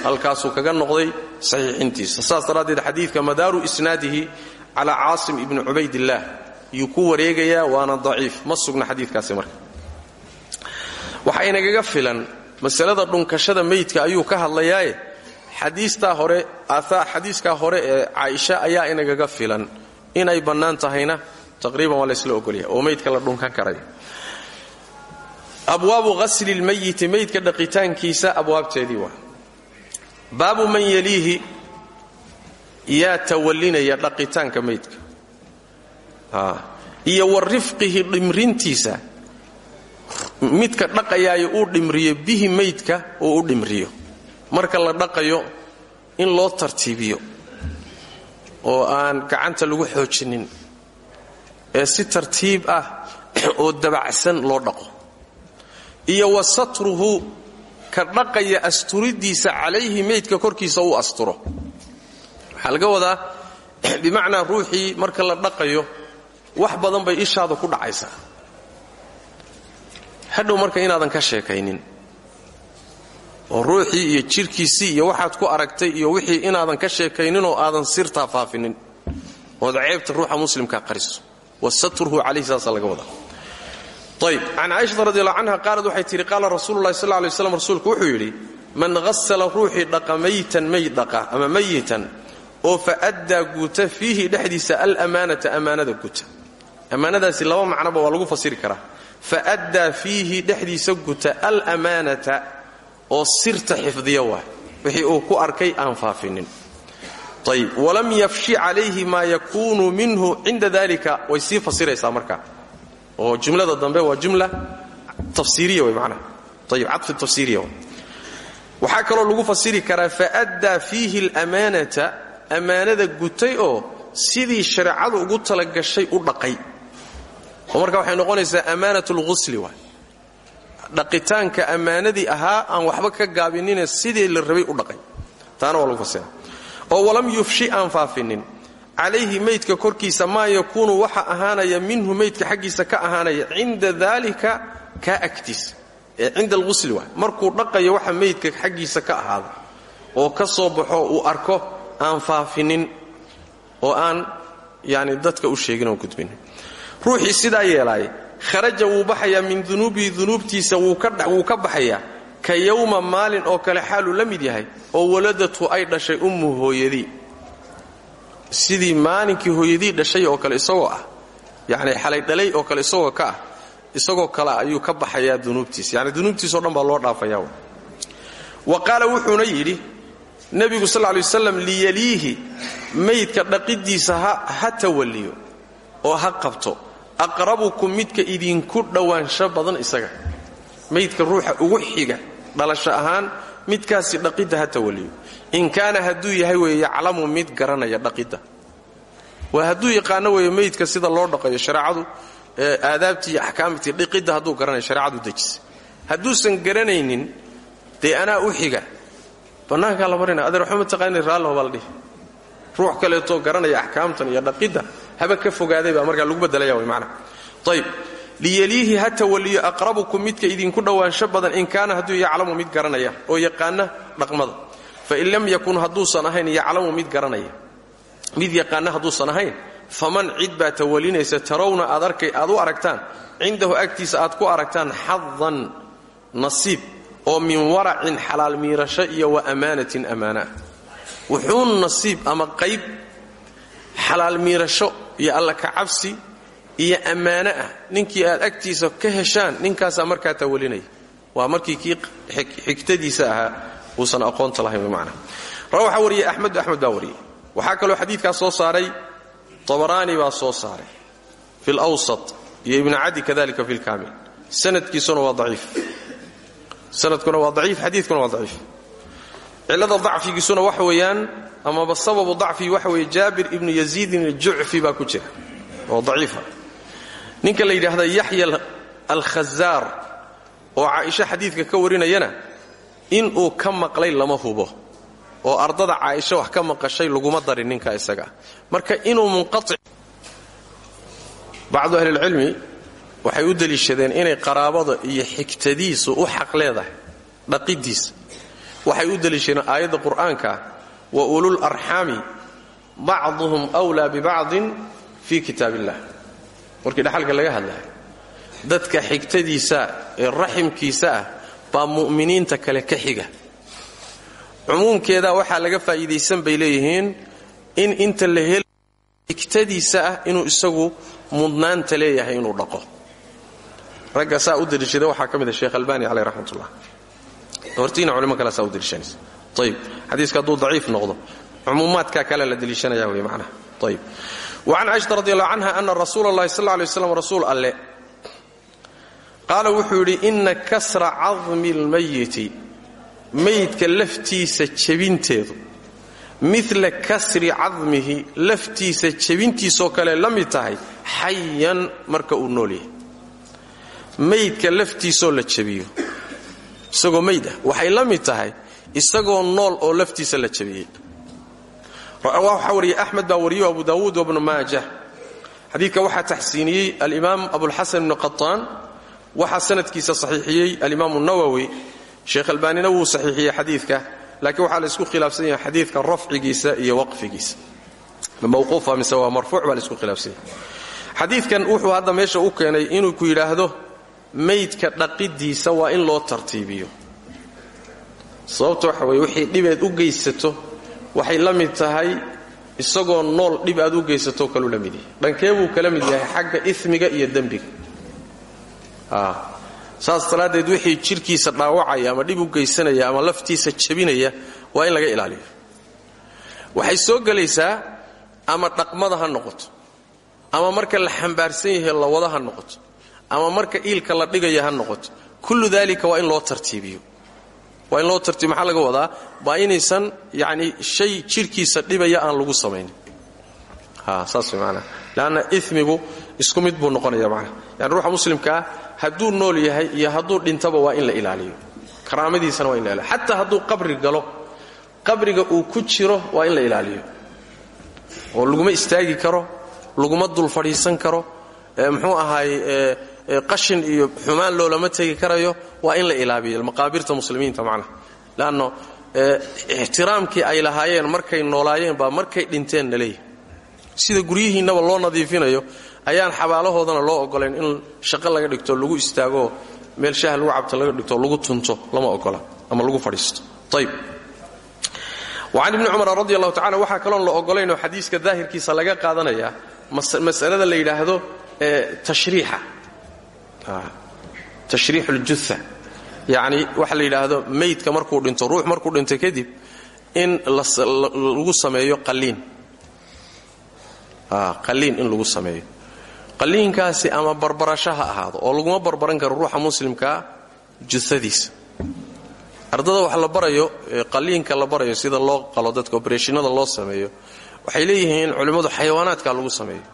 [SPEAKER 1] halkaasuu kaga noqday saxiixintiisa. Saas daraaddeed xadiidka madaaru isnaadihi calaa caasim ibni cubaydillaah yuu ku wareegayaa waana daciif. Ma sugna xadiidkaasi marka. Waxaa inagaga filan masalada dhunkashada meydka ayuu ka hadlayaaye. Xadiistaa hore xadiiskaa hore ee caaisha ayaa inagaga filan. Inay bannaan tahayna taqriiban waa laysla ogolyahay. Oo meydka la dhunkan karayo abwaabu ghasli lmayiti meydka dhaqitaankiisa abwaabteedii waa. Baabu man yeliihi yaa tawallinaya dhaqitaanka meydka. Iyo wa rifqihi dhimrintiisa. Midka dhaqayaayo uu dhimriyo bihi meydka uu u dhimriyo. Marka la dhaqayo in loo tartiibiyo oo aan gacanta lagu xoojinin ee si tartiib ah oo dabacsan loo dhaqo iyo wa satruhu ka dhaqaya asturiddiisa calayhi meydka korkiisa uu asturo. Waxaa laga wadaa bimacnaa ruuxii marka la dhaqayo wax badan bay ishaada ku dhacaysaa. Hadhow marka inaadan ka sheekaynin oo ruuxii iyo jidhkiisii iyo waxaad ku aragtay iyo wixii inaadan ka sheekaynin oo aadan sirtaa faafinin ood ceebta ruuxa muslimkaa qariso. Wa satruhu calayhi laga wadaa ayb can caaishata radiallahu canha qaalad waxay tidhi qaala rasuululahi sal lay slam rasuulku wuxuu yidhi man hasala ruuxii dhaqa maytan mayd dhaqa ama mayitan oo fa addaa guuta fiihi dhexdiisa alamaanata ammaanada guta ammaanadaasi laba macnoba waa lagu fasiri karaa fa addaa fiihi dhexdiisa guta alamaanata oo sirta xifdiya waay wixii uu ku arkay aan faafinin. Ayb walam yafshi calayhi maa yakuunu minhu cinda dalika way sii fasiraysaa oo jumlada dambe waa jumla tafsiiriya way macnaha. Ayib cadfi tafsiiriya waxaa kaloo lagu fasiri karaa faaddaa fiihi alamaanata ammaanada gutay oo sidii shareecadu ugu talagashay u dhaqay. Oo marka waxay noqonaysaa ammaanat lghusli waay. Dhaqitaanka ammaanadii ahaa aan waxba ka gaabinine sidii la rabay u dhaqay. Taana waa lagu fasira. Oo walam yufshi aan faafinin calayhi meydka korkiisa maa yakuunu waxa ahaanaya minhu meydka xaggiisa ka ahaanaya cinda daalika kaa agtiisa ee cinda alghusli waay markuu dhaqayo waxa meydka xaggiisa ka ahaada oo ka soo baxo uu arko aan faafinin oo aan yani dadka u sheegin oo gudbinin ruuxii sidaa yeelaaya kharaja wuu baxayaa min dunuubihi dunuubtiisa wuu ka baxayaa ka yowma maalin oo kale xaaluu la mid yahay oo waladatu ay dhashay ummu hooyadii sidii maalinkii hooyadii dhashay oo kale isagoo ah yani xalay dhalay oo kale isagoo ka ah isagoo kale ayuu ka baxayaa dunuubtiisa. Yani dunuubtiisao dhan baa loo dhaafaya. Wa qaala wuxuuna yidhi nebigu sal lay waslam liyaliihi maydka dhaqidiisa ha tawalliyo oo ha qabto. Aqrabukum midka idinku dhowaansho badan isaga. Maydka ruuxa ugu xiga dhalasho ahaan midkaasi dhaqidda ha tawalliyo in kaana hadduu yahay weeye yaclamu mid garanaya dhaqidda. Waa hadduu yaqaano weeye meydka sida loo dhaqayo shareecadu aadaabtii iyo axkaamtii dhiqidda hadduu garanayo shareecadu dejisay hadduusan garanaynin dee anaa u xiga. Bannaankaa la marinaya adeer waxba mataqaani raalliho baa la dhihi. Ruux kaleetoo garanaya axkaamtan iyo dhaqidda haba ka fogaaday baa markaa lagu bedelaya way macnaha ayb liyeliihi ha tawalliyo aqrabukum midka idinku dhowaansho badan in kaana hadduu yaclamu mid garanaya oo yaqaana dhaqmada fain lam yakun hadduusan ahayn yaclamu mid garanaya mid yaqaana hadduusan ahayn faman cid baa tawalinaysa tarawna aad u aragtaan cindahu agtiisa aad ku aragtaan xadan nasiib oo min waracin xalaal miirasho iyo wa ammaanatin ammaana ah wuxuun nasiib ama qayb xalaal miirasho iyo alla ka cabsi iyo ammaano ah ninkii aad agtiisa ka heshaan ninkaasaa markaa tawalinaya waa markii kii xigtadiisa ahaa uusan aqoonta lahayn wmana rawaxa wariyey axmed axmed baa wariyey. Waxaa kaloo xadiidkaas soo saaray abaraani baa soo saaray fi lwsat iyo ibnu kadalika fi lkaamil sanadkiisuna waa aciif sanadkuna waa aciif xadiikuna waa aciif cilada dacfigiisuna waxa weeyaan amaba sababu dacfigi waxa weeye jaabir ibnu yaziidin aljucfi baa ku jira oo daciifa ninka la yidhaahda yaxya alkhazaar oo caaisha xadiidka ka warinayana inuu ka maqlay lama hubo. Oo ardada caaisha wax ka maqashay laguma darin ninka isaga. Marka inuu munqaic bacdu ahlilcilmi waxay u deliishadeen inay qaraabada iyo xigtadiisu u xaq leedahay dhaqidiisa waxay u deliishadeen aayadda qur'aanka wa ulul arxaami bacduhum wlaa bibacdin fii kitaab illah markii dhaxalka laga hadlaya dadka xigtadiisa ee raximkiisa ah baa mu'miniinta kale ka xiga. Cumuumkeeda waxaa laga faa'iidaysan bay leeyihiin in inta la hel xigtadiisa ah inuu isagu mudnaanta leeyahay inuu dhaqo. Ragga saa u deliishada waxaa ka mid a sheekh albani caleyh raxmatullah. Hortiina culimo kale saa u deliishanaysa ayib xadiiska hadduu daciif noqdo cumuumaadka kale la deliishanaya wey macnaha. Ayib wacan caishata radi allahu canha ana rasuula allahi sal lla alay waslam rasuul alle qaala wuxuu yidhi inna kasra cadmi lmayiti. Maydka laftiisa jebinteedu midla kasri cadmihi laftiisa jebintiisoo kale la mid tahay xayan marka uu nool yahay. Maydka laftiisoo la jebiyo isagoo mayd ah waxay la tahay isagoo nool oo laftiisa la jebiyey. Waxaa wariyey axmed baa wariyo abu daawuud wabnu maajah xadiidka waxaa taxsiiniyey alimaam abulxasan ibnu qataan waxaa sanadkiisa saxiixiyey alimaamu nawowi sheekh albaanina wuu saxiixiyey xadiidka laakiin waxaa la isku khilaafsan yahay xadiidka rafcigiisa iyo waqfigiisa. Mawquufa mise waa marfuuc baa la isku khilaafsan yahay. Xadiidkan wuxuu hadda meesha u keenay inuu ku yidhaahdo maydka dhaqidiisa waa in loo tartiibiyo. Sababta waxa dhibeed u geysato waxay la mid tahay isagoo nool dhib aad u geysatoo kaluu la mid kala mid yahay? Xagga ismiga iyo dembiga saas daraaddeed wixii jidhkiisa dhaawacaya ama dhib u geysanaya ama laftiisa jabinaya waa in laga ilaaliyo. Waxay soo gelaysaa ama dhaqmada ha noqoto ama marka la xambaarsan yahay lawada ha noqoto ama marka iilka la dhigaya ha noqoto. Kullu daalika waa in loo tartiibiyo. Waa in loo tartiibiyo maxaa laga wadaa? Waa inaysan yacni shay jidhkiisa dhibaya aan lagu samaynin. Ha saas way maanaa leanna isku mid buu noqonaya macnaha yani ruuxa muslimkaa hadduu nool yahay iyo hadduu dhintaba waa in la ilaaliyo. Karaamadiisana waa in la ilaaliyo. Xataa hadduu qabri galo qabriga uu ku jiro waa in la ilaaliyo. Oo laguma istaagi karo laguma dul fadhiisan karo muxuu ahaay qashin iyo xumaan loolama tegi karayo waa in la ilaabiyo. Maqaabirta muslimiinta macnaha leanno ixtiraamkii ay lahaayeen markay noolaayeen baa markay dhinteen na leeyahay. Sida guryihiinnaba loo nadiifinayo ayaan xabaalahoodana loo ogolayn in shaqo laga dhigto lagu istaago meel shaah lagu cabto laga dhigto lagu tunto lama ogola ama lagu fadhiisto. Ayb wacan ibni cumar radi allahu tacala waxaa kaloon la ogolaynoo xadiiska daahirkiisa laga qaadanaya masalada la yidhaahdo tashriixa. Tashriix اljua yacni waxa la yidhaahdo maydka markuu dhinto ruux markuu dhinto kadib in lagu sameeyo qaliin qaliin in lagu sameeyo qaliinkaasi ama barbarasho ha ahaado oo laguma barbaran karo ruuxa muslimkaa juadiisa ardada wax la barayo qaliinka la barayo sida loo qalo dadka obreshannada loo sameeyo waxay leeyihiin culimmadu xayawaanaadka lagu sameeyo.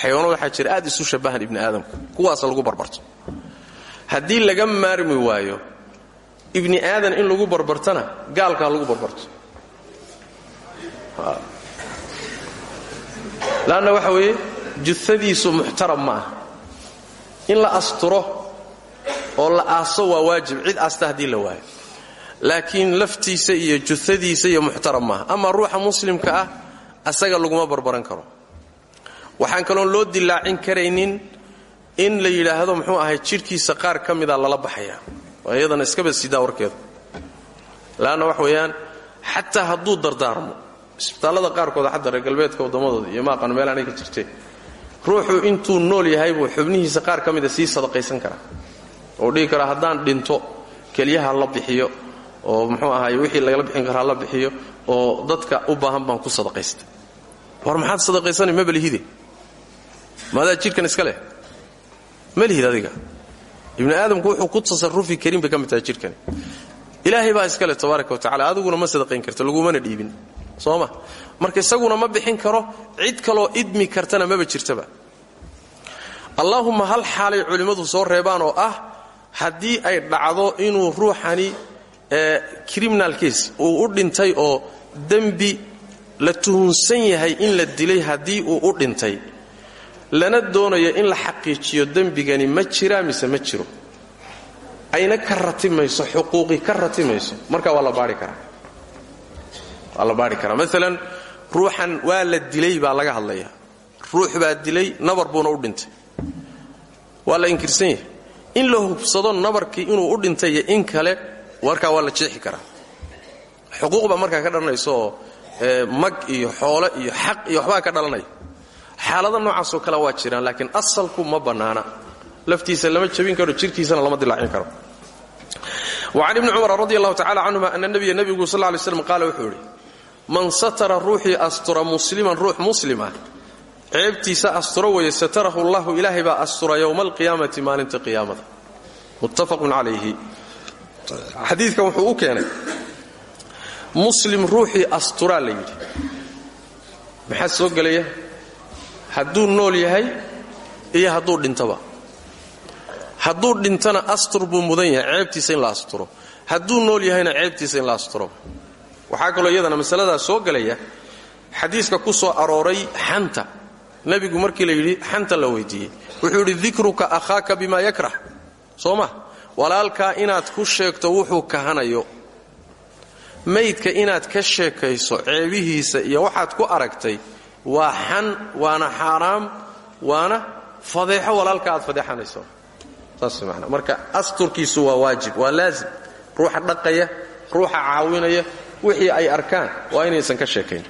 [SPEAKER 1] Xayawaano waxaa jira aad isu shabahan ibni aadamka kuwaas lagu barbarto. Haddii laga maarmi waayo ibni aadan in lagu barbartana gaalkaa lagu barbarto. Laanna waxa weeye juadiisu muxtaram ma ah in la asturo oo la aaso waa waajib cid asta haddii la waayo. Laakiin laftiisa iyo juadiisa iyo muxtaram maaha. Ama ruuxa muslimka ah asaga laguma barbaran karo. Waxaan kaloon loo dilaacin karaynin in la yidhaahdo muxuu ahay jidhkiisa qaar ka mida lala baxaya. Oo iyadana iskaba sidaa warkeedu. Laanna wax weeyaan xataa hadduu dardaarmo. Isbitaallada qaarkooda xadda reer galbeedka wadammadooda iyo maaqan meelaanay ka jirteen ruuxu intuu nool yahay buu xubnihiisa qaar ka mida sii sadaqaysan karaa. Oo dhihi karaa haddaan dhinto keliyaha la bixiyo oo muxuu ahaay wixii lagala bixin karaa la bixiyo oo dadka u baahan baan ku sadaqaysta war maxaad sadaqaysana ma balihide maadaa jidhkan iska leh? Ma lihid adiga? Ibni aadamku wuxuu ku tasarufi karin bay ka mid tahay baa iska leh tabaaraka wa tacala adiguna ma sadaqayn karta lagumana dhiibin. Soo marka isaguna ma bixin karo cid kaloo idmi kartana maba jirtaba. Allaahumma hal xaalay culimmadu soo reebaan oo ah haddii ay dhacdo inuu ruuxani criminal case uu u dhintay oo dembi la tuhunsan yahay in la dilay haddii uu u dhintay lana doonayo in la xaqiijiyo dembigani ma jiraa mise ma jiro. Ayna ka ratimayso xuquuqi ka ratimayso. Marka waa baari karaa. Waa la baari karaa. Maalan ruuxan waa la dilay baa laga hadlayaa ruux baa dilay nabar buuna u dhintay. Waa la inkirsan in la hubsado nabarkii inuu u dhintay iyo in kale markaa waa la jeexi karaa. Xuquuq baa ka dhalanaysa oo mag iyo xoole iyo xaq iyo waxbaa ka dhalanaya. Xaalada noocaasoo kale waa jiraan laakiin asalku ma bannaana. Laftiisa lama jabin karo jirkiisana lama dilaacin karo. Wacan ibni cumar radi allahu tacala canhuma ana nabiya nebigu sal lay slam qaala wuxuu idhi man satara ruuxii astura musliman ruux muslim ah ceebtiisa astura weeye satarahu allahu ilaahay baa astura yowma alqiyaamati maalinta qiyaamada. Muttafaqun calayhi xadiidkan wuxuu keenay muslim ruuxii asturaa la yidhi. Maxaa soo nool yahay iyo hadduu dhintaba. Hadduu dhintana astur buu mudan yahay ceebtiisa in la asturo. Hadduu nool yahayna ceebtiisa in la asturo waxaa kaloo iyadana masaladaas soo gelaya xadiiska ku soo arooray xanta. Nebigu markii la yidhi xanta la weydiiyey. Wuxuu yidhi dikruka akhaaka bimaa yakrah. Soo ma? Walaalkaa inaad ku sheegto wuxuu kahanayo. Maydka inaad ka sheekayso ceebihiisa iyo waxaad ku aragtay waa xan waana xaaraam waana fadeexo walaalka aad fadeexanayso. Saas man marka asturkiisu waa waajib waa laazim. Ruuxa dhaqaya ruuxa caawinaya wixii ay arkaan waa inaysan ka sheekayn.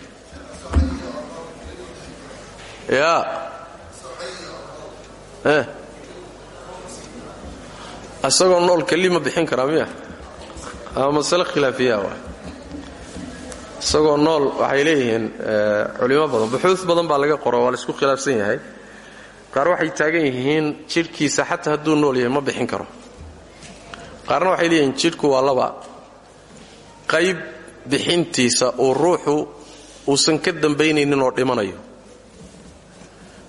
[SPEAKER 1] Isagoo nool keli ma bixin karaa miya? Ama masale khilaafiya waa? Isagoo nool waxay leeyihiin culimo badan buxuud badan baa laga qoro waa la isku khilaafsan yahay. Qaar waxay taagan yihiin jidhkiisa xataa hadduu nool yahay ma bixin karo. Qaarna waxay leeyihiin jidhku waa laba qayb bixintiisa uu ruuxu uusan ka dambaynaynin oo dhimanayo.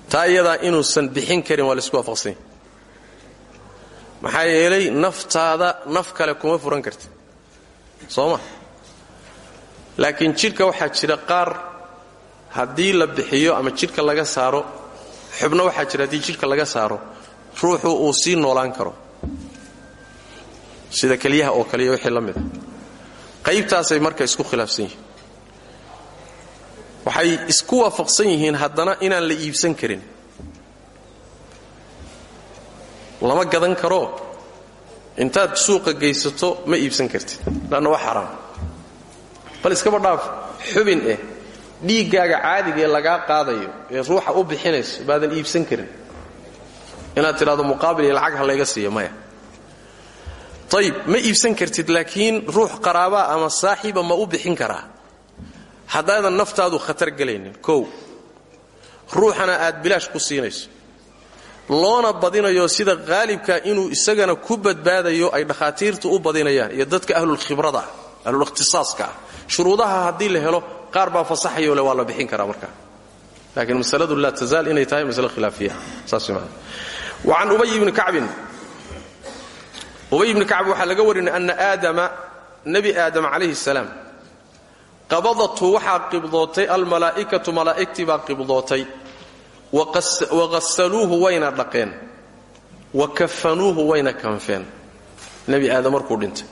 [SPEAKER 1] Taa iyadaa inuusan bixin karin waa la isku waafaqsan yahay. Maxaa yeelay naftaada naf kale kuma furan karti. Soo ma? Laakiin jidhka waxaa jira qaar haddii la bixiyo ama jidhka laga saaro xubno waxaa jira haddii jidhka laga saaro ruuxu uu sii noolaan karo. Sida keliyaha oo kale iyo wixii la mida qaybtaasay marka isku khilaafsan yihiin. Waxay isku waafaqsan yihiin haddana inaan la iibsan karin. Lama gadan karo. Intaad suuqa geysato ma iibsan kartid. Lanna waa xaraam. Bal iskaba dhaaf xubin eh. Dhiiggaaga caadiga ee lagaa qaadayo ee ruuxa u bixinayso baadan iibsan karin. Inaad tidhahdo muqaabil iyo lacag ha layga siiyo maya ayib ma iibsan kartid laakiin ruux qaraabaa ama saaxiiba ma u bixin karaa. Haddaadan naftaadu khatar gelaynin kow. Ruuxana aad bilaash ku siinayso. Loona badinayo sida qaalibka inuu isagana ku badbaadayo ay dhakhaatiirtu u badinayaan iyo dadka ahlulkhibrada ah ahlulikhtisaaska ah shuruudaha haddii la helo qaar baa fasaxayo le waa la bixin karaa markaa laakiin masaladu laa tazaal inay tahay masale khilaafiya. Saas man wacan ubay ibni kacbin ubay ibni kacb waxaa laga warinay ana aadama nebi aadam calayhi salaam qabadatu waxaa qibdootay almalaa'ikatu malaa'igtii baa qibdootay. Waqasaluuhu wayna dhaqeen. Wa kafanuuhu wayna kanfeen. Nebi aadam markuu dhintay.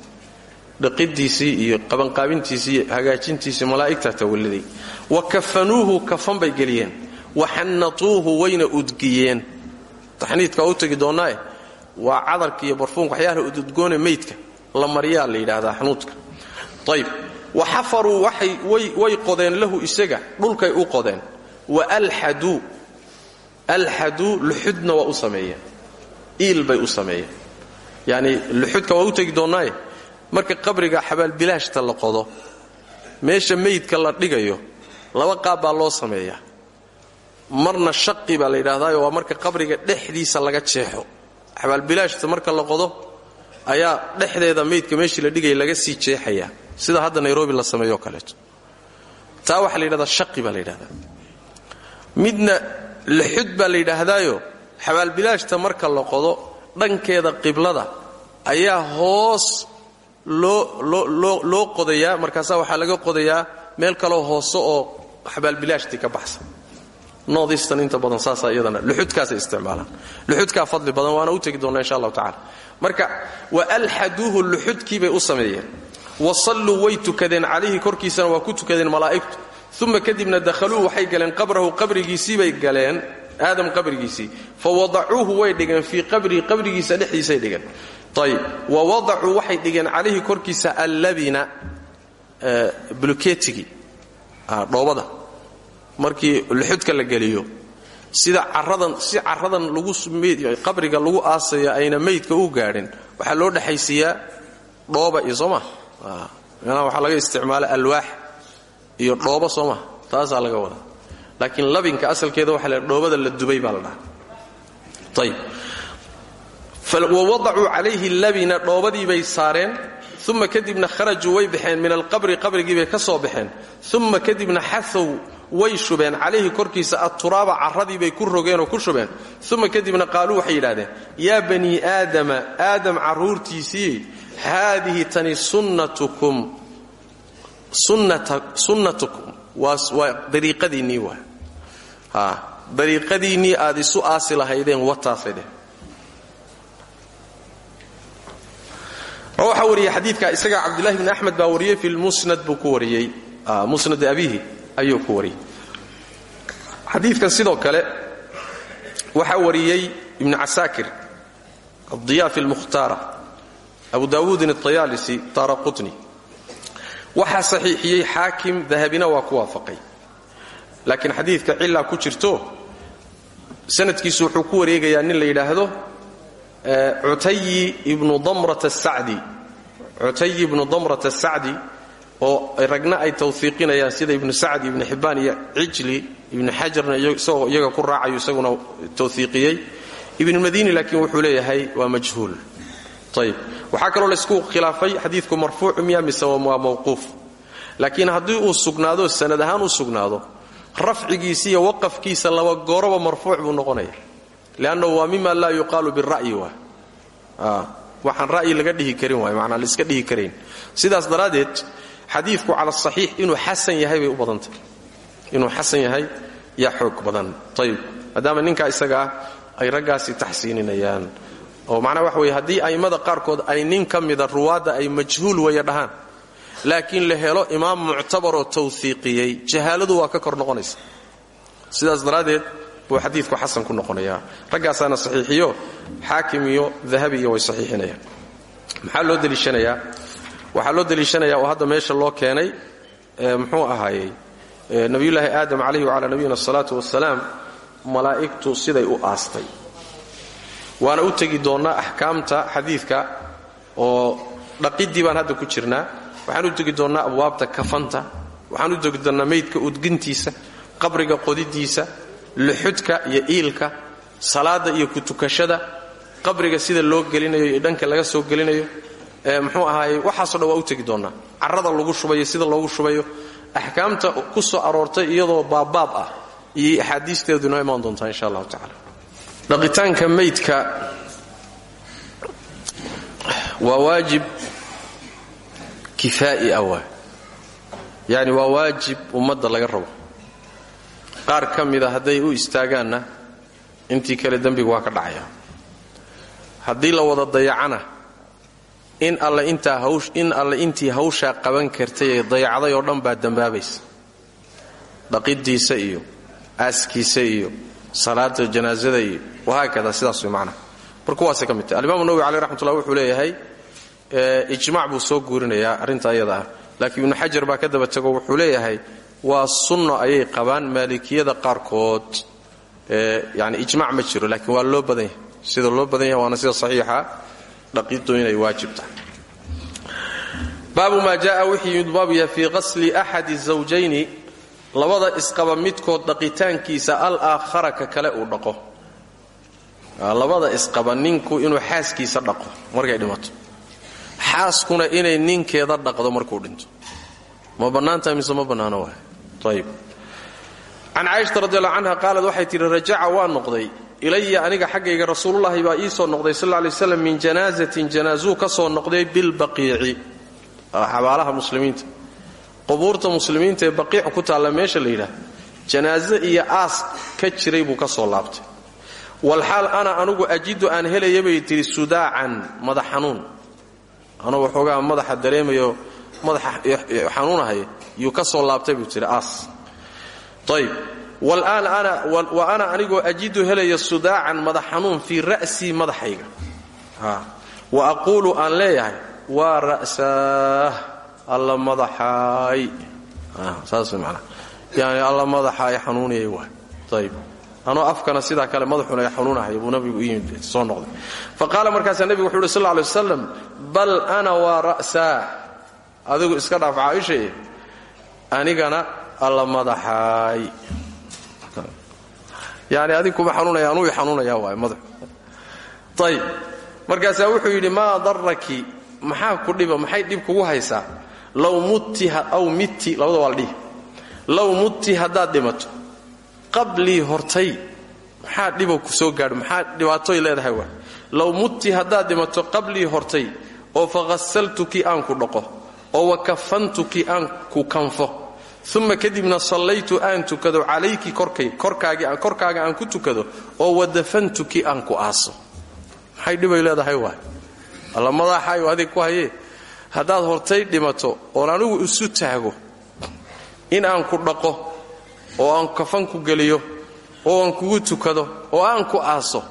[SPEAKER 1] Dhaqidiisii iyo qabanqaabintiisii iyo hagaajintiisii malaa'igtaa tawaliday wa kafanuuhu kafan bay geliyeen. Wa xannatuuhu wayna udgiyeen. Taxniidka u tegi doonnaae waa cadarka iyo barfuunka waxyaalaha ududgoone meydka la maryaa la yidhaahdaa xanuudka. Ayb wa xafaruu way qodeen lahu isaga dhulkay u qodeen. Wa alxaduu alxaduu luxudna waa u sameeyeen. Bay u sameeyeen. Yacni luxudka u tegi doonnaaye marka qabriga xabaalbilaashta la qodo meesha meydka la dhigayo laba qaab baa loo sameeyaa. Marna shaqi baa la waa marka qabriga dhexdiisa laga jeexo xabaalbilaashta marka la qodo ayaa dhexdeeda meydka meeshii la dhigaya laga sii jeexayaa sida hadda nairobi la sameeyo kaleeto. Taa waxaa la yidhahdaa shaqi baa la yidhahdaa. Midna lixud baa la yidhaahdaayo xabaalbilaashta marka la qodo dhankeeda qiblada ayaa hoos loo qodayaa. Markaasaa waxaa laga qodayaa meel kaloo hoose oo xabaalbilaashtii ka baxsan noodistan inta badan saasaa iyadana luxudkaasay isticmaalaan. Luxudkaa fadli badan waana u tegi doonnaa insha allahu tacala marka wa alxaduuhu luxudkii bay u sameeyeen. Wa salluu way tukadeen calayhi korkiisana waa ku tukadeen malaa'igtu. Uma kadibna dakhaluu waxay galeen qabrahu qabrigiisii bay galeen aadam qabrigiisii. Fa wadacuuhu way dhigeen fii qabrihi qabrigiisa dhexdiisay dhigeen. Ayb wa wadacuu waxay dhigeen calayhi korkiisa allabina buluketigi dhoobada markii luxudka la geliyo sida caradan si caradan qabriga lagu aasaya ayna meydka u gaadhin waxaa loo dhexaysiiyaa dhooba iyo sooma waxaa laga isticmaala alwaax iyo dhooba sooma taasaa laga wadaa. Laakiin labinka asalkeeda waxa la dhoobada la dubay baa la dhaha ayb wawadacuu calayhi labina dhoobadii bay saareen uma kadibna kharajuu way baxeen min alqabri qabrigii bay ka soo baxeen uma kadibna xaow way shubeen. Calayhi korkiisa atturaaba carradii bay ku rogeenoo ku shubeen. Uma kadibna qaaluu waxay yidhahdeen yaa banii aadama aadam carruurtiisii haadihi tani sunnatukum sunnatukum. Waa dariiqadiinnii waa dariiqadiinnii aad isu lahaydeen wataasay dheh. Waxaa xadiidka isaga cabdullahi bni axmed baa wariyey fi lmusnad buu ku wariyey. Musnad abihi ayuu ku wariyey xadiidkan sidoo kale waxaa wariyey ibnu casaakir addiya fi lmukhtaara abu daawuudin aطayaalisi taara qutni waxaa saxiixiyey xaakim dahabina waa ku waafaqay. Laakiin xadiidka cilaa ku jirto sanadkiisu wuxuu ku wareegayaa nin la yidhaahdo cutayi ibnu damrat asacdi oo ragna ay tawfiiqinayaan sida ibnu sacd ibnu xibbaan iyo cijli ibnu xajarna iyaga ku raacayo isaguna tawfiiqiyey. Ibnulmadiini laakiin wuxuu leeyahay waa majhuul. Ayb waxaa kaloo laysku khilaafay xadiidku marfuucu miya mise waa mawquuf. Laakiin haddii uu sugnaado sanad ahaan u sugnaado rafcigiisa iyo waqafkiisa laba gooroba marfuuc buu noqonaya. Leannahu waa mima laa yuqaalu bira'yi waa. Waxaan ra'yi laga dhihi karin waay manaa laiska dhihi karayn. Sidaas daraaddeed xadiidku cala asaxiix inuu xasan yahay bay u badantay. Inuu xasan yahay yaa xoog badan. Ayib maadaama ninkaa isaga ah ay raggaasi taxsiininayaan. Oo macnaa waxa weye haddii a'immada qaarkood ay nin ka mida ruwaadda ay majhuul waya dhahaan laakiin la helo imaam muctabaroo tawfiiqiyey jahaaladu waa ka kor noqonaysa. Sidaas daraaddeed buu xadiidku xasan ku noqonayaa. Raggaasaana saxiixiyo xaakim iyo dahabi iyo way saxiixinayaan. Maxaa loo deliishanayaa waxaa loo deliishanayaa oo hadda meesha loo keenay muxuu ahaayey nabiyullaahi aadam calayhi wacalaa nabiyina asalaatu wasalaam malaa'igtu siday u aastay. Waana u tegi doonnaa axkaamta xadiidka oo dhaqiddii baan hadda ku jirnaa. Waxaan u tegi doonnaa abwaabta kafanta waxaan u tegi doonnaa meydka udgintiisa qabriga qodidiisa luxudka iyo iilka salaada iyo kutukashada qabriga sida loo gelinayo iyo dhanka laga soo gelinayo muxuu ahaaye waxaaso dhan waa u tegi doonnaa carrada lagu shubayo sida loogu shubayo axkaamta ku soo aroortay iyadoo baabbaab ah. Iyo axaadiisteedu inoo imaan doontaa insha allahu tacala dhaqitaanka maydka waa waajib kifaa'i ah waa. Yacni waa waajib ummadda laga rabo. Qaar ka mida hadday u istaagaanna intii kale dembigu waa ka dhacaya. Haddii la wada dayacana in alle intii hawshaa qaban kartay dayacday oo dhan baa dembaabaysa dhaqiddiisa iyo aaskiisa iyo salaada janaasada iyo wahaakada sidaas way macnaha mar kuwaasay ka mid tahay. Alimamu nawowi caleyh raxmatullah wuxuu leeyahay ijmac buu soo guurinayaa arrinta ayada ah. Laakiin ibnu xajar baa ka daba tego wuxuu leeyahay waa sunno ayay qabaan maalikiyada qaarkood. Yani ijmac ma jiro laakiin waa loo badan sida loo badan yahay waana sida saxiixa dhaqidu inay waajib tahay. Baabu maa jaaa wixii yimid baabu yahay fii qasli axadi zawjayni labada isqaba midkood dhaqitaankiisa al aakhara ka kale uu dhaqo. Labada isqaba ninku inuu xaaskiisa dhaqo markay dhimato. Xaaskuna inay ninkeeda dhaqdo markuu dhinto. Ma bannaantahay mise ma bannaano waay? Ayib can caaishata radiallahu canha qaalad waxay tidhi rajaca waa noqday ilaya aniga xaggayga rasuululahi baa ii soo noqday sal lay slam min janaazatin janaazuu ka soo noqday bilbaqiici xabaalaha muslimiinta. Qubuurta muslimiinta ee baqiic ku taalla meesha la yidhaah janaaze iyo aas ka jiray buu ka soo laabtay. Walxaal ana anugu ajidu aan helaya bay tidhi sudaacan madax xanuun. Anugu waxoogaa madaxa dareemayo madaxa xanuunahaya yuu ka soo laabtay buu tidhi aas. Ayb wa ana anigoo ajidu helaya sudaacan madax xanuun fii ra'sii madaxayga. Wa aquulu aan leeyahay waa ra'saah alla madaxaay yani alla madaxaay xanuuniyay waay ayb anoo afkana sidaa kale madaxuna ay xanuunahay buu nabigu yimid soo noqday. Fa qaala markaasaa nebigu wuxu uhi sal lla bal ana waa ra'saa adigu iska dhaaf caaishae anigana alla madaxaay yani adig kuma xanuunaya anuu i waay madaxu ayb markaasaa wuxuu yidhi maa daraki maxaa ku dhiba maxay dhib kugu haysaa? Low mutti aw mitti labada waa la dhihi. Low mutti haddaad dhimato qablii hortay maxaa dhibo ku soo gaadho? Maxaa dhibaatoy leedahay waa low mutti haddaad dhimato qablii hortay oo faqasaltuki aan ku dhaqo oo wakafantuki aan ku kanfo uma kadibna sallaytu aan tukado calayki korkaaga aan ku tukado oo wadafantuki aan ku aaso. Maxay dhibay leedahay waay? Alla madaaxayo adig ku hayee. Haddaad hortay dhimato oon anigu isu taago in aan ku dhaqo oo aan kafan ku geliyo oo aan kugu tukado oo aan ku aaso.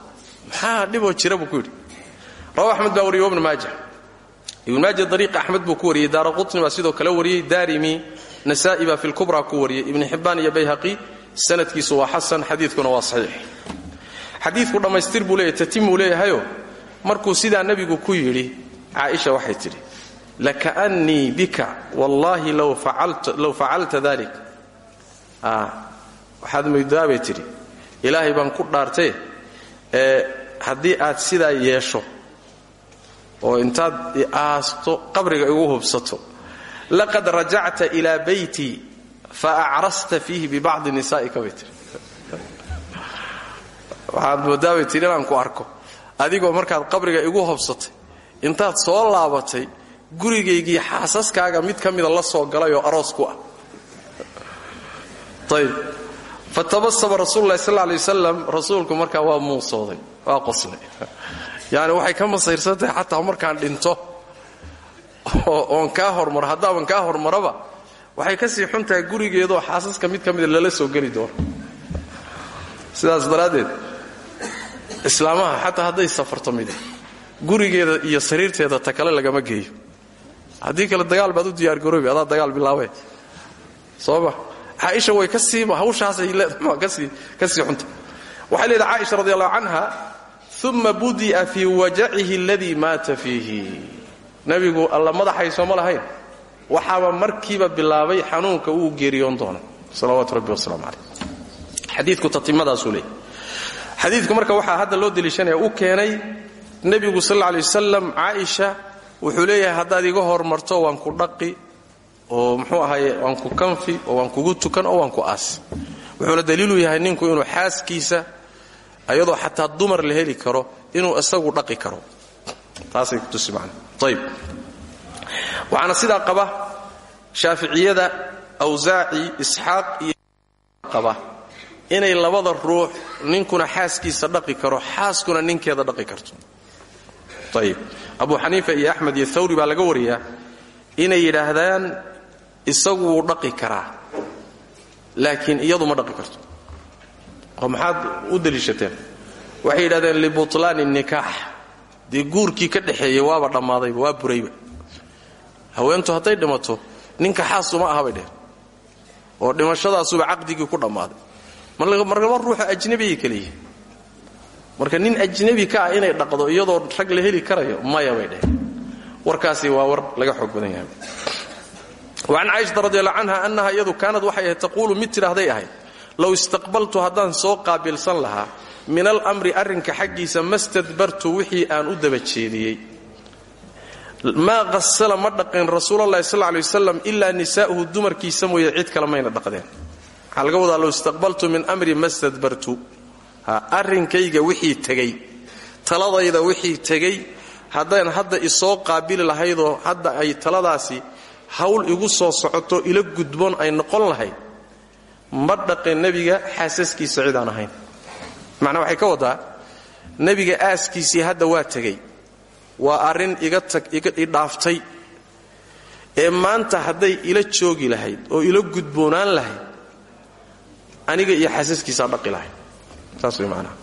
[SPEAKER 1] Maxaa dhiboo jira buu ku yidhi? Rawa axmed baa wariye ibnu maaja. Ibnu maaja dariiqa axmed buu ku wariyey. Daara qutni nasaa'i baa fi lkubra ku wariyey ibni xibbaan iyo bayhaqi sanadkiisu waa xasan xadiidkuna waa saxiix. Xadiidku dhammaystir buu leeyahy tatimuu leeyahayo markuu sidaa nebigu ku yidhi caaisha waxay tidhi lakaannii bika wallaahi low facalta dalik waxaad maydaabay tidhi ilaahay baan ku dhaartee ee haddii aad sidaa yeesho oo intaad aasto qabriga igu hubsato laqad rajacta ilaa bayti fa acrasta fiihi bibacdi nisaa'ika bay tihi waxaad moodaabay tidhi inaan ku arko adigoo markaad qabriga igu hobsatay intaad soo laabatay gurigaygii xaasaskaaga mid ka mida la soo galay oo aroos ku ah ayb fatabasama rasuululahi sal lay wasalam rasuulku markaa waa muusooday waa qoslay yani waxay ka masayrsantahay xataa markaan dhinto oon kaa hormaro haddaaban kaa hormaraba waxay ka sii xun tahay gurigeedoo xaasaska mid ka mida lala soo geli doono. Sidaas daraaddeed islaamaha xataa hadday safarto midi gurigeeda iyo sariirteeda ta kale lagama geeyo. Haddii kale dagaal baad u diyaargaroobi adaa dagaal bilaabee sooma caaisha way ka sii hawshaasay leedakasii xunta. Waxay leedahay caaisha radi allahu canha uma budi'a fii wajacihi aladii maata nebigu alla madaxayso ma lahayn. Waxaaba markiiba bilaabay xanuunka uu geeriyoon doono. Salawaatu rabbi wasalaamu caleyh xadiidku tatimadaasuu leeyay xadiidku marka waxaa hadda loo deliishanaya u keenay nebigu sal lla lay wasalam wuxuu leeyahay haddaad iga hormarto waan ku dhaqi oo muxuu ahaye waan ku kanfi oo waan kugu tukan oo waan ku aasi wuxuuna daliilu yahay ninku inuu xaaskiisa ayadoo xataa dumar la heli karo inuu isagu dhaqi karo taasay kutusi man ayb waxaana sidaa qaba shaaficiyada awsaaci isxaaq iyo qaba inay labada ruux ninkuna xaaskiisa dhaqi karo xaaskuna ninkeeda dhaqi karto. Ayib abu xaniifa iyo axmed iyo thawri baa laga wariyaa inay yidhaahdaan isagu wuu dhaqi karaa laakiin iyadu ma dhaqi karto. Oo maxaad u deliishateen? Waxay yidhahdeen libutlaani nikaax dee guurkii ka dhexeeyey waaba dhammaadayba waa burayba. Haweentu hadday dhimato ninka xaasuma aha bay dheheen oo dhimashadaasuba caqdigii ku dhammaaday. Marlaba ruuxa ajnabiyay kale marka nin ajnabi ka ah inay dhaqdo iyadoo rag la heli karayo maya bay dheheen warkaasi waa war laga xoog badan yahay. Wacan caaishata radiallahu canha annaha iyadu kaanad waxay ahayd taquulu mid tidhaahday ahayd low istaqbaltu haddaan soo qaabilsan lahaa min alamri arrinka xaggiisa mastadbartu wixii aan u daba jeediyey. Maa qasala ma dhaqeen rasuulalahi sal lay waslam ilaa nisaa'uhu dumarkiisa mooye cid kale mayna dhaqdeen. Waxaa laga wadaa istaqbaltu min amri mastadbartu arrinkayga wixii tegey taladayda wixii tegey haddaan hadda isoo qaabili lahaydoo hadda ay taladaasi hawl igu soo socoto ila gudboon ay noqon lahayd ma dhaqeen nebiga xaasaskiisa cid aan ahayn macnaa waxay ka wadaa nebiga aaskiisii hadda waa tegey. Waa arrin iga tag i dhaaftay. Ee maanta hadday ila joogi lahayd oo ila gudboonaan lahayd aniga iyo xaasaskiisaa dhaqi lahayd saas way macnaha.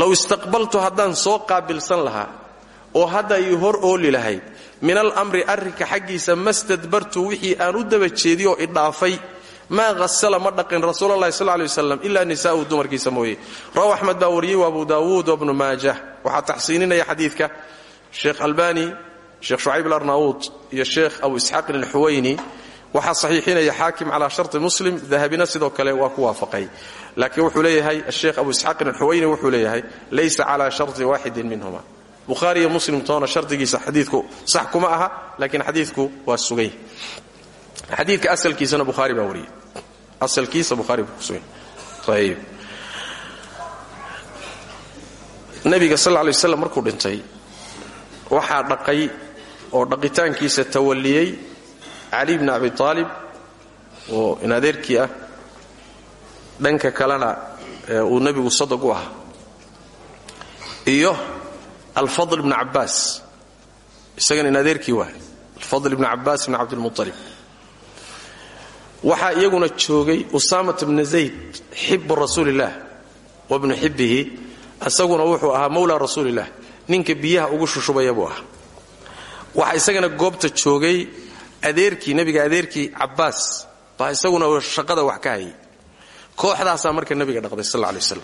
[SPEAKER 1] Low istaqbaltu haddaan soo qaabilsan lahaa oo hadda ii hor ooli lahayd min alamri arrinka xaggiisa mastadbartu wixii aan u daba jeediyo i dhaafay maa hasala ma dhaqin rasuulalahi sal lay waslam ilaa nisaa'uhu dumarkiisa mooye. Rawahu axmed baa wa abu daawuud wabnu maajah. Waxaa taxsiininaya xadiidka sheekh albani sheekh shucayb alarnaauud iyo sheekh abu isxaaqin alxuwayni. Waxaa saxiixinaya xaakim calaa sharti muslim dahabina sidoo kale waa ku waafaqay. Laakiin wuxuu leeyahay asheekh abu isxaaqin alxuwayni wuxuu leeyahay laysa calaa sharti waaxidin minhuma bukhaari iyo muslim toona shardigiisa xadiidku sax kuma aha laakiin xadiidku waa sugay xadiidka asalkiisana bukhaari baa wariyey. Asalkiisa bukhaari buu kusugay ayib nabiga sal lla lay waslam markuu dhintay waxaa dhaqay oo dhaqitaankiisa tawalliyey cali bni abi aalib oo in adeerkii ah dhanka kalena uu nebigu sadaq u ahaa. Iyo alfadl bni cabbaas isagana in adeerkii waay alfadl bni cabbaas bni cabdilmualib waxaa iyaguna joogay usaamat bna zayd xibu rasuulillaah wa bnu xibbihi isaguna wuxuu ahaa mawla rasuulilah ninka biyaha ugu shushubaya buu ahaa. Waxaa isagana goobta joogay adeerkii nebiga adeerkii cabbaas. Baa isaguna shaqada wax ka hayay. Kooxdaasaa marka nebiga dhaqday sal lay waslam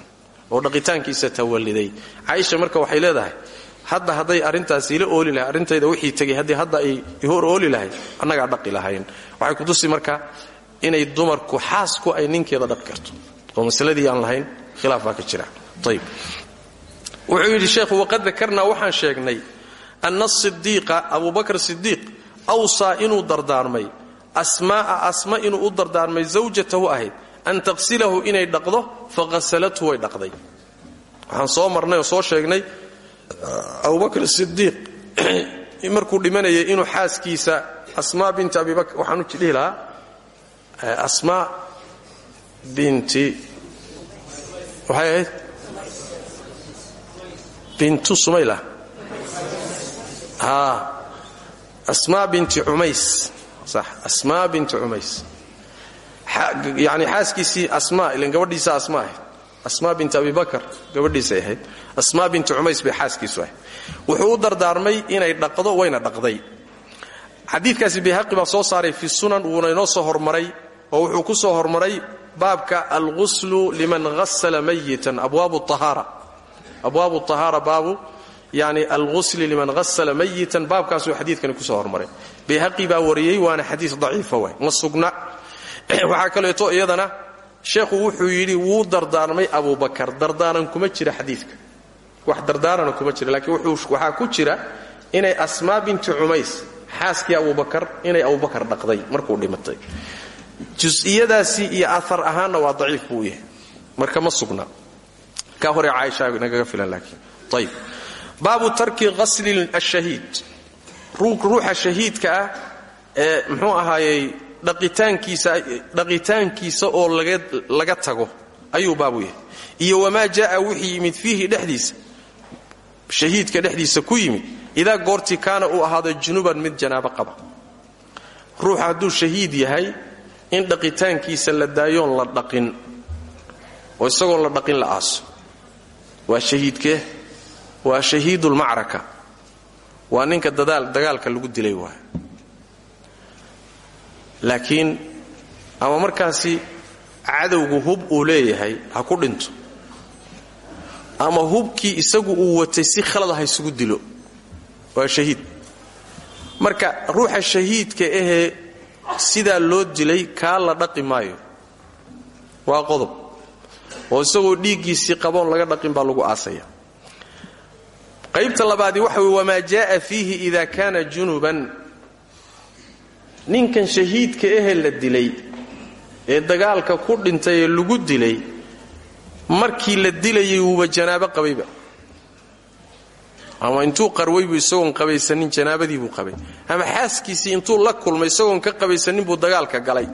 [SPEAKER 1] oo dhaqitaankiisa tawalliday. Caaisha marka waxay leedahay hadda hadday arrintaas ila ooli lahay arrintayda wixii tegay haddii hadda ay hor ooli lahayd annagaa dhaqi lahayn. Waxay kutusi marka inay dumarku xaasku ay ninkeeda dhaqi karto. Oo masaladii aan lahayn khilaaf ka jira. Ayb wuxuu yidhi sheekhu waqad dakarnaa waxaan sheegnay anna sidiiqa abubakr sidiiq awsaa inuu dardaarmay asmaa'a asma inuu u dardaarmay zawjatahu ahayd an taqsilahu inay dhaqdo faqasalathu way dhaqday. Waxaan soo marnay oo soo sheegnay abubakr sidiiq markuu dhimanayay inuu xaaskiisa asmaa binti abibakr waxaan u dhihi asmaa binti waxay ahayd? Bintu sumayla. Asmaa binti cumays. Sax asmaa binti cumays. Yani xaaskiisii asmaa ilan gabadhiisa asma ahayd. Asmaa binti abi bakar gabadhiisay ahayd. Asmaa binti cumays bay xaaskiisu ahayd. Wuxuu u dardaarmay inay dhaqdo wayna dhaqday. Xadiidkaasi bayhaqi baa soo saaray fi sunan wuuna inoo soo hormaray oo wuxuu ku soo hormaray baabka alghuslu liman hasala mayitan abwaabu ahaara baabu yani alghusli liman hasala mayitan baabkaasuu xadiidkani ku soo hormaray. Bayhaqi baa wariyey waana xadiis daciifa waay ma sugna. Waxaa kaleeto iyadana sheekhu wuxuu yidhi wuu dardaarmay abubakar dardaaran kuma jira xadiidka. Wax dardaarana kuma jira laakiin waxaa ku jira inay asmaa binti cumays xaaskii abubakar inay abubakar dhaqday markuu dhimatay jus'iyadaasi iyo aar ahaanna waa daciif buu yahay. Marka ma sugna. Ka hore caaisha nagaga filan laakiin. Ayib baabu tarki qasli ashahiid ruuxa shahiidka ah ee muxuu ahaayey dhaqitaankiisa oo laga tago. Ayuu baabu yahay. Iyo wamaa jaaa wixii yimid fiihi dhexdiisa. Shahiidka dhexdiisa ku yimid. Idaa goortii kaana uu ahaado junuban mid janaabo qaba. Ruux hadduu shahiid yahay in dhaqitaankiisa la daayoon la dhaqin oo isagoon la dhaqin la aaso. Waa shahiidkee waa shahiidulmacraka waa ninka dagaalka lagu dilay waay laakiin ama markaasi cadowgu hub uu leeyahay ha ku dhinto. Ama hubkii isagu uu watay si khalada ha isugu dilo. Waa shahiid. Marka ruuxa shahiidka ahee sidaa loo dilay kaa la dhaqi maayo. Waa qodob. Oo isagoo dhiiggiisii qaboon laga dhaqin baa lagu aasaya. Qaybta labaadii waxa wey wamaa jaaa fiihi ida kaana junuban. Ninkan shahiidka ahee la dilay ee dagaalka ku dhintay ee lagu dilay markii la dilayay wuuba janaabo qabayba ama intuu qarwaybu isagoon qabaysanin janaabadii buu qabay. Ama xaaskiisii intuu la kulmay isagoon ka qabaysanin buu dagaalka galay.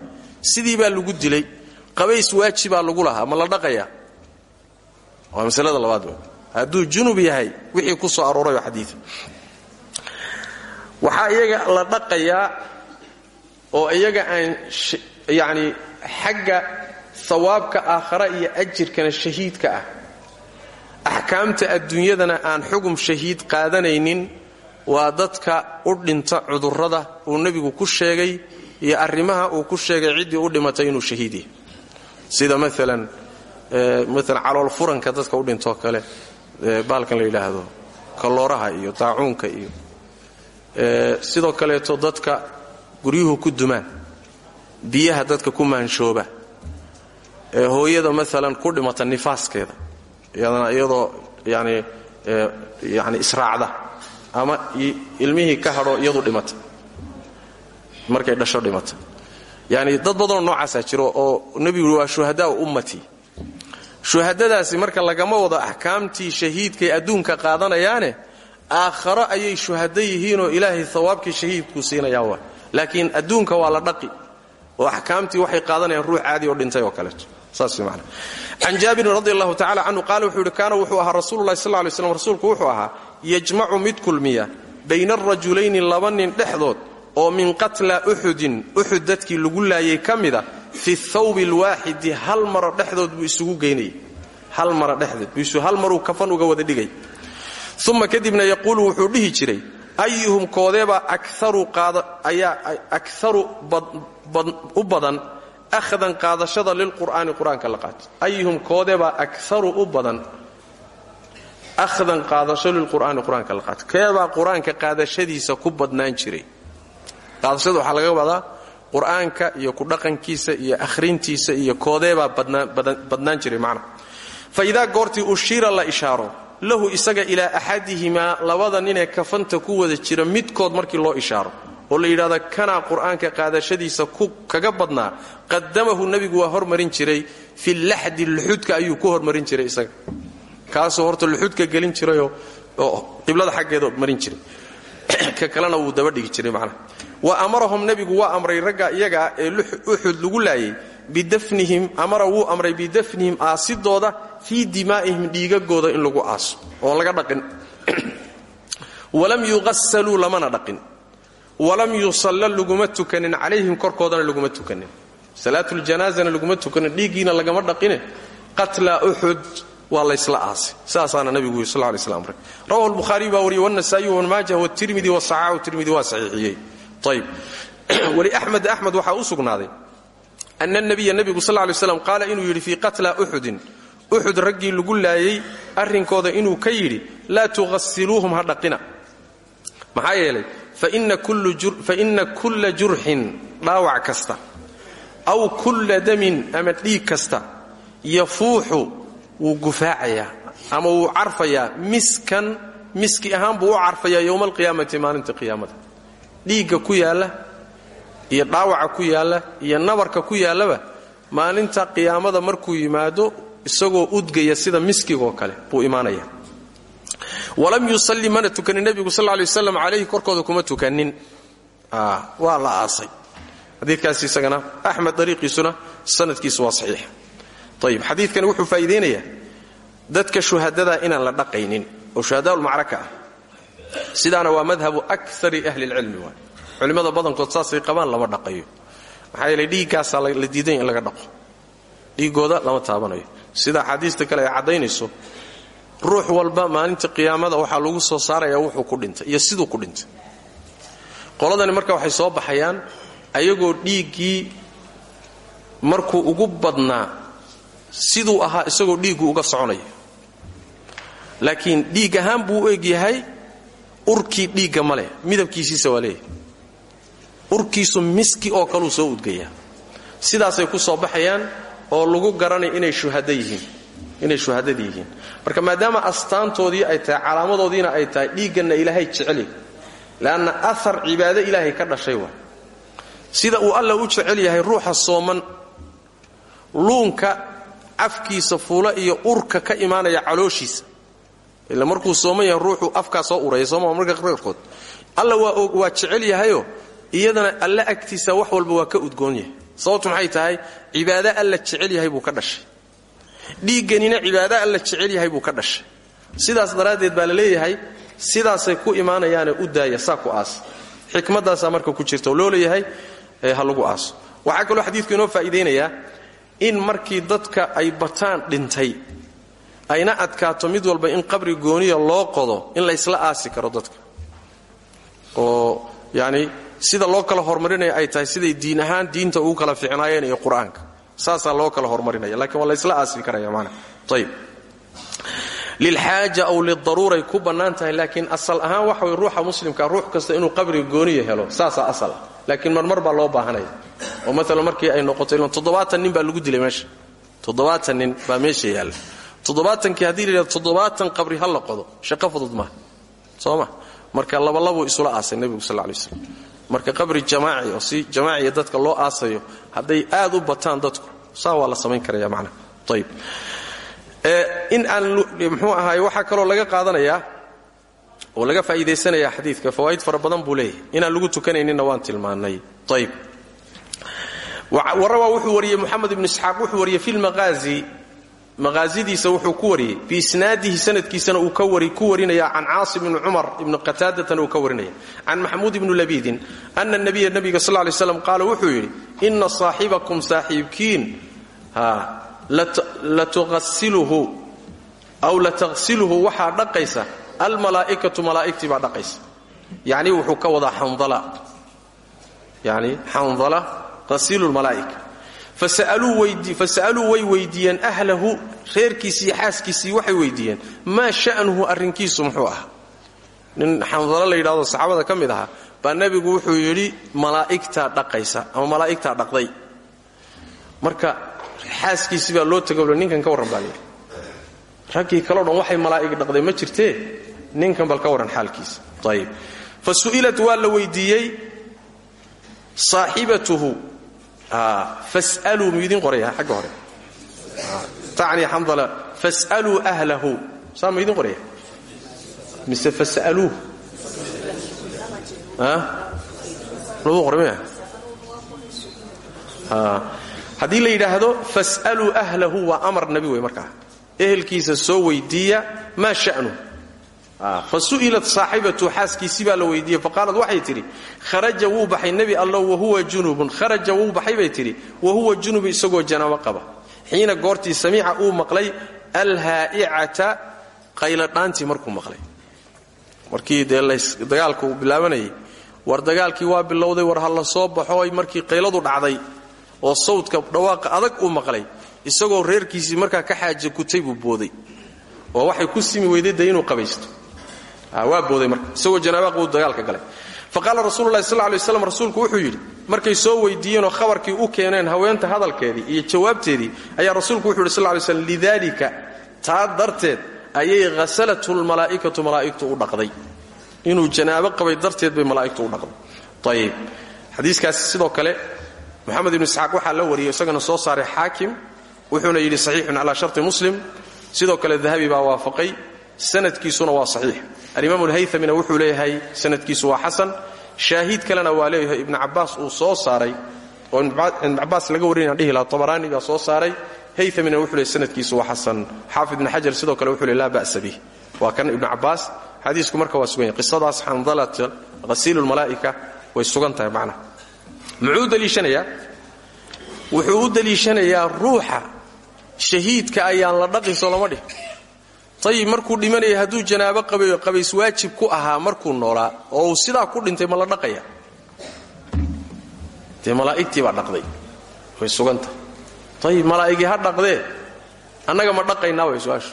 [SPEAKER 1] Sidii baa lagu dilay. Qabays waajibaa lagu lahaa ma la dhaqayaa waa masalada labaad hadduu junub yahay wixii ku soo aroorayoo xadiia waxaa iyaga la dhaqayaa oo iyaga aan yacni xagga hawaabka aakhara iyo ajirkana shahiidka ah axkaamta adduunyadana aan xugum shahiid qaadanaynin waa dadka u dhinta cudurrada uu nebigu ku sheegay iyo arrimaha uu ku sheegay ciddii u dhimatay inuu shahiid yahay sida maalan maalan calool furanka dadka u dhintoo kale baalkan la yidhaahdo kalooraha iyo daacuunka iyo sidoo kaleeto dadka guryuhu ku dumaan biyaha dadka ku maanshooba hooyada maalan ku dhimata nifaaskeeda iyadoo yani yani israacda ama ilmihii ka hadho iyadu dhimata. Markay dhasho dhimata. Yani dad badanoo noocaasaa jiro oo nebigu waa shuhadaa ummati. Shuhadadaasi marka lagama wado axkaamtii shahiidkay adduunka qaadanayaane aakharo ayay shuhado yihiinoo ilaahay hawaabkii shahiidkuu siinayaa waa. Laakiin adduunka waa la dhaqi oo axkaamtii waxay qaadanayaan ruux caadi oo dhintay oo kaleeto can jaabirin radi allahu tacala canhu qaala wuxuu yidhi kaana wuxuu ahaa rasuululahi sal lay slam rasuulku wuxuu ahaa yajmacu mid kulmiya bayna arajulayni laba nin dhexdood oo min qatla uxudin uxud dadkii lagu laayay ka mida fi thawbi alwaaxidi hal maro dhexdood buu isugu geynayay hal maro dhexdeed buu hal maruu kafan uga wada dhigay. Uma kadibna yaquulu wuxuu dhihi jiray ayuhum koodeebaa ayaa akaru u badan ahdan qaadashada lilqur'aani qur'aanka la qaato ayuhum koodeebaa akaru u badan ahdan qaadasho lilqur'aani qur'aanka la qaato keebaa qur'aanka qaadashadiisa ku badnaan jiray qaadashada waxaa laga wadaa qur'aanka iyo ku dhaqankiisa iyo akhrintiisa iyo koodeebaa badnaan jiray macna fa idaa goortii ushiira la ishaaro lahu isaga ilaa axadihimaa labada ninee kafanta ku wada jira midkood markii loo ishaaro oo la yidhahda kanaa qur'aanka qaadashadiisa kaga badnaa qadamahu nebigu waa hormarin jiray fi laxdi luxudka ayuu ku hormarin jiray isaga. Kaasuu horta luxudka gelin jirayoo oo qiblada xaggeeda marin jiray. Ka kalena wuu dabadhigi jiray macnaha wa amarahum nebigu waa amray ragga iyagaa ee uxud lagu laayay bidafnihim amara wuu amray bidafnihim aasidooda fii dimaa'ihim dhiigagooda in lagu aaso oon laga dhaqin. Walam yuqasaluu lamana dhaqin walam yusalla laguma tukanin calayhim korkoodana laguma tukanin. Salaatuljanazana laguma tukanin dhiiggiina lagama dhaqine. Qatla uxud waa laysla aasay saasaana nabigu yiri sal lay sl amray rawahu lbukhaariy baa wariyey wanasa'i wabnmaajah wtirmidi wasaxaxu tirmidi waa saxiixiyey. Ayb weli axmed axmed waxaa u sugnaaday ana nabiya nebigu sal lay slam qaala inuu yidhi fii qatla uxudin uxud raggii lagu laayay arrinkooda inuu ka yidhi laa tuqasiluuhum ha dhaqina. Maxaa yeelay faina kulla jurxin dhaawac kasta aw kulla damin ama dhiig kasta yafuuxu wuu gufaacayaa ama wuu carfayaa miskan miski ahaan buu u carfayaa yowma alqiyaamati maalinta qiyaamada dhiigga ku yaalla iyo dhaawaca ku yaalla iyo nabarka ku yaallaba maalinta qiyaamada markuu yimaado isagoo udgaya sida miskigoo kale buu imaanaya walam yusalli mana tukanin. Nebigu sal lay waslam calayhi korkooda kuma tukanin. Waa la aasay. Xadiikaas isagana axmed dariiqiisuna sanadkiisu waa saxiix. Ayib xadiidkani wuxuu faa'iidaynayaa dadka shuhadadaa inaan la dhaqaynin oo shuhadaa'ulmacraka ah. Sidaana waa madhabu akari ahli lcilmi waay culimmada badankood saasay qabaan lama dhaqayo. Maxaa yeele dhiiggaasaa la diidan in laga dhaqo. Dhiiggooda lama taabanayo. Sida axaadiista kale ay caddaynayso ruux walba maalinta qiyaamada waxaa lagu soo saaraya wuxuu ku dhintay iyo siduu ku dhintay. Qoladani marka waxay soo baxayaan ayagoo dhiiggii markuu ugu badnaa siduu ahaa isagoo dhiiggu uga soconaya. Laakiin dhiig ahaan buu u egyahay urkii dhiigga ma leh midabkiisiisa waa leeyahay. Urkiisu miski oo kaluu soo udgayaa. Sidaasay ku soo baxayaan oo lagu garanay inay shuhada yihiin inay shuhadadii yihiin. Marka maadaama astaantoodii ay tahay calaamadoodiina ay tahay dhiigganna ilaahay jeceli. Leanna ahar cibaado ilaahay ka dhashay waa. Sida uu alla u jecel yahay ruuxa sooman luunka afkiisa fuula iyo urka ka imaanaya calooshiisa. Ila markuu sooman yahay ruuxuu soo uraya sooma marka qaarkood alla waa jecel yahayo iyadana alla agtiisa wax walba waa ka udgoon yahay. Sababtu maxay tahay? Cibaado alla jecel yahay buu ka dhashay dhiigganina cibaado alla jecel yahay buu ka dhashay. Sidaas daraaddeed baa la leeyahay sidaasay ku imaanayaane u daaya saa ku aas. Xikmadaasaa marka ku jirta oo loo leeyahay ha lagu aaso. Waxaa kaloo xadiidku inoo faa'iidaynayaa in markii dadka ay bataan dhintay ayna adkaato mid walba in qabri gooniya loo qodo in la ysla aasi karo dadka. Oo yacni sida loo kala hormarinaya ay tahay siday diin ahaan diinta ugu kala fiicnaayeen iyo qur'aanka saasaa loo kala hormarinaya lakiin waa la ysla aasi karaya maanaa ayib lilxaaja aw lidaruuray ku bannaan laakiin asal ahaan waxa way ruuxa muslimka ruux kasta inuu qabriga gooniya helo saasaa asal. Laakiin marmar baa loo baahanaya. Oo maalan markii ay noqoto ilan toddobaatan nin baa lagu dilay meesha. Toddobaatan nin baa meesha yaalla. Toddobaatankii haddii la yidhahdo toddobaatan qabri ha qodo shaqo fudud maaha. Soo ma? Marka labalabuu isula aasay nebigu sal lay slam marka qabri jamaaci oo si jamaaciya dadka loo aasayo hadday aad u bataan dadku saa waa la karaya macnaha ayib in aan mxuu ahaay waxaa kaloo laga qaadanayaa oo laga faa'iidaysanayaa xadiidka fawaa'id fara badan buu leeyahay. Lagu tukanayninna waan tilmaannay ayib warawaa wuxuu wariyey moxamed ibnu isxaaq wuxuu wariyey fi lmaqaazi maqaasidiisa wuxuu ku wariyey. Biisnaadihi sanadkiisana uu ku warinaya can caasim ibni cumar ibni qataadatana uu ka warinaya. Can maxmuud ibni labiidin ana nabiya nabiga sal lay slam qaala wuxuu yidhi ina saaxibakum saaxiibkiin latuasiluhu aw lataqsiluhu waxaa dhaqaysa almalaa'ikatu malaa'igtii baa dhaqaysa. Yacni wuxuu ka wadaa xandala yani xandala qasiilu lmalaa'ika fasa'aluu way weydiiyeen ahlahu reerkiisii iyo xaaskiisii waxay weydiiyeen maa sha'nuhu arrinkiisu muxuu ah nin xandalo la saxaabada ka mid ahaa baa wuxuu yidhi malaa'igtaa dhaqaysa ama malaa'igtaa dhaqday. Marka xaaskiisii baa loo tago ninkan ka warran baa layidhi raggii waxay malaa'ig dhaqday ma jirtee? Ninkan bal ka warran xaalkiisa ayib fa su'ilat la weydiiyey saaxibatuhu fasaluu miyuu idiin qoraya xagga hore. Tacni xandala fasaluu ahlahu. Saa ma idiin qoraya mise fasaluuh lagu qoray maya haddii la yidhaahdo fasaluu ahlahu waa amar nabi wey ehelkiisa soo weydiiya maa sha'nu fa su'ilat saaxibatu xaaskiisii baa la weydiiyey faqaalad waxay tidhi kharaja wuu baxay nebi allow wahuwa junubun kharaja wuu baxay bay tidhi wahuwa junub isagoo janaabo qaba xiina goortii samica uu maqlay alhaa'icata qayladhaantii markuu maqlay markii dee dagaalku uu bilaabanayay war dagaalkii waa bilowday war ha la soo baxooy markii qayladu dhacday oo isagoo reerkiisii markaa ka xaaja gutay buu booday oo waxay ku simi weyday inuu qabaysto waa booday marka. Isagoo janaaba quu dagaalka galay. Fa qaala rasuululahi sal lay waslam rasuulku wuxuu yidhi markay soo weydiiyeenoo khabarkii u keeneen haweenta hadalkeedii iyo jawaabteedii ayaa rasuulku wuxu yidhi sl lay slm lidaalika taa ayay hasalathu lmalaa'ikatu malaa'igtu u dhaqday. Inuu janaabo qabay darteed bay malaa'igtu u dhaqday. Ayib xadiiskaasi sidoo kale moxamed ibnu isxaaq waxaa la wariyey isagana soo saaray xaakim wuxuuna yidhi saxiixun calaa sharti muslim. Sidoo kale dahabi baa waafaqay sanadkiisuna waa saxiix. Alimaam alhaytamina wuxuu leeyahay sanadkiisu waa xasan. Shaahid kalena waa leeyahay ibnu cabbaas uu soo saaray. Oo ibn cabbaas laga warinaya dhihi laha tabaraani baa soo saaray. Haytamina wuxuu leeyahy sanadkiisu waa xasan. Xaafid ibn xajar sidoo kale wuxuu leey laa ba'sa bih. Waa kan ibnu cabbaas. Xadiisku marka waa sugan yahy qisadaas xandalata hasiilu lmalaa'ika way sugan tahay macnaha muxuu u deliishanayaa wuxuu u deliishanayaa ruuxa shahiidka ayaan la dhaqin soo lama dhih ayib markuu dhimanaya hadduu janaabo qabayo qabays waajib ku ahaa markuu noolaa oo uu sidaa ku dhintay ma la dhaqaya. Dee malaa'igtii baa dhaqday. Way sugantahay ayib malaa'igii ha dhaqdee. Annaga ma dhaqaynaa way su'aashu.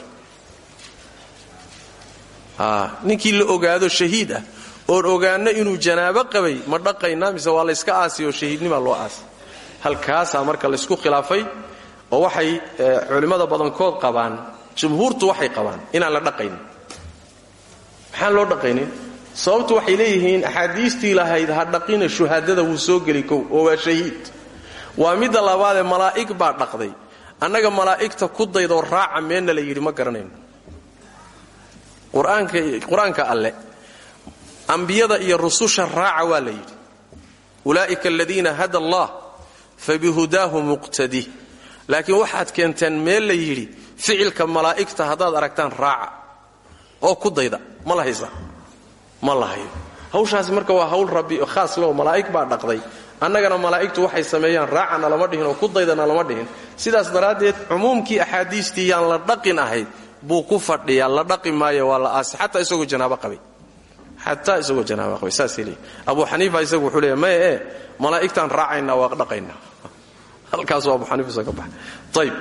[SPEAKER 1] Ninkii la ogaado shahiid ah oon ogaanno inuu janaabo qabay ma dhaqaynaa mise waa layska aasay oo shahiidnimaa loo aasay halkaasaa marka laysku khilaafay oo waxay culimmada badankood qabaan jumhuurtu waxay qabaan inaan la dhaqaynin maxaan loo dhaqaynin. Sababtu waxay leeyihiin axaadiistii lahayd ha dhaqina shuhaadada wuu soo geli kow oo waa shahiid. Waa midda labaadee malaa'ig baa dhaqday. Annaga malaa'igta ku daydoo raaca meenna la yidhi ma garanayno qur'aanka alle ambiyada iyo rususha raaca waa la yidhi. Ulaa'ika aladiina hada allah fabihudaahu muqtadi. Laakiin waxaad keenteen meel la yidhi ficilka malaa'igta haddaad aragtaan raaca oo ku dayda ma la haysa? Ma marka waa hawl rabbi khaas leo malaa'ig baa dhaqday. Annagana malaa'igtu waxay sameeyaan raacana lama dhihin oo ku daydana lama dhihin. Sidaas daraaddeed cumuumkii axaadiistii yaan la dhaqin ahayd buu ku fadhiyaa la dhaqi maayo waa la aasi xataa isagoo janaabo qabay. Xataa isagoo janaaba qabay saasay abu xaniifa isagu wuxuu leeyahy maya ee malaa'igtaan raacaynaa waa dhaqaynaa halkaasuu abu xaniifa ka baxay. Ayib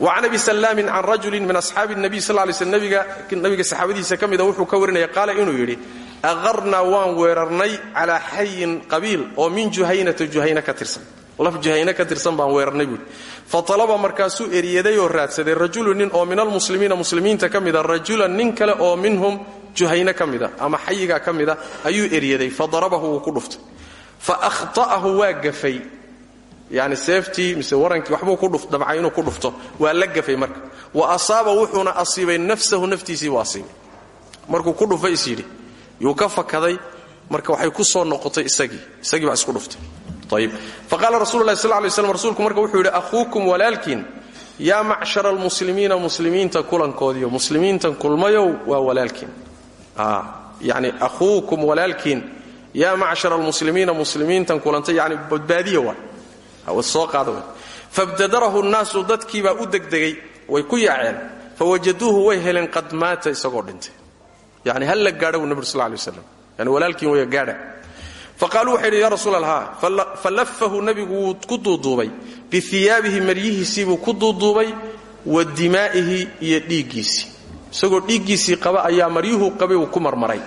[SPEAKER 1] wacan abi salaamin can rajulin min asxaabi nabiy sal lay sl nabiga saxaabadiisa ka mida wuxuu ka warinaya qaala inuu yidhi aqarnaa waan weerarnay calaa xayin qabiil oo min juhaynata juhayna ka laf juhayna ka baan weerarnay buui fatalaba markaasuu eryaday oo raadsaday rajulu nin oo min almuslimiina muslimiinta ka mida nin kale oo minhum juhayna ka ama xayigaa ka ayuu eryaday fadarabahu wuu ku dhuftay. Fa ahta'ahu waa yani seeftii mise warankii waxbuu kudhamcay inuu ku dhufto. Waa la gafay marka. Wa asaaba wuxuuna asiibay nafsahu naftiisii buu markuu ku dhufay is yidhi ka fakaday. Marka waxay ku soo noqotay isagii. Isagii baa isku dhuftay. Ayib faqaala rasulu lahi sal lay slam rsulku marka wuxuu yidhi akhuukum walaalkiin yaa macshara almuslimiina muslimiinta kulankoodiyo muslimiintan kulmayow waa walaalkiin. Yani akhuukum walaalkiin yaa macshara almuslimiina muslimiintan kulantay yani badbaadiya fabtadarahu nnaasu dadkiibaa u degdegay way ku yaaceen. Fawajaduuhu way heleen qad isagoo dhintay. Yani hal la gaadha buu nabir sal lay waslam yani walaalkiin way gaadha. Faqaaluu ya rasuul allah falafahu nebigu wuu ku duuduubay. Biiyaabihi maryihiisiibuu ku duuduubay wa dimaa'ihi iyo dhiiggiisii. Isagoo dhiiggiisii qaba ayaa maryuhuu qabay ku marmaray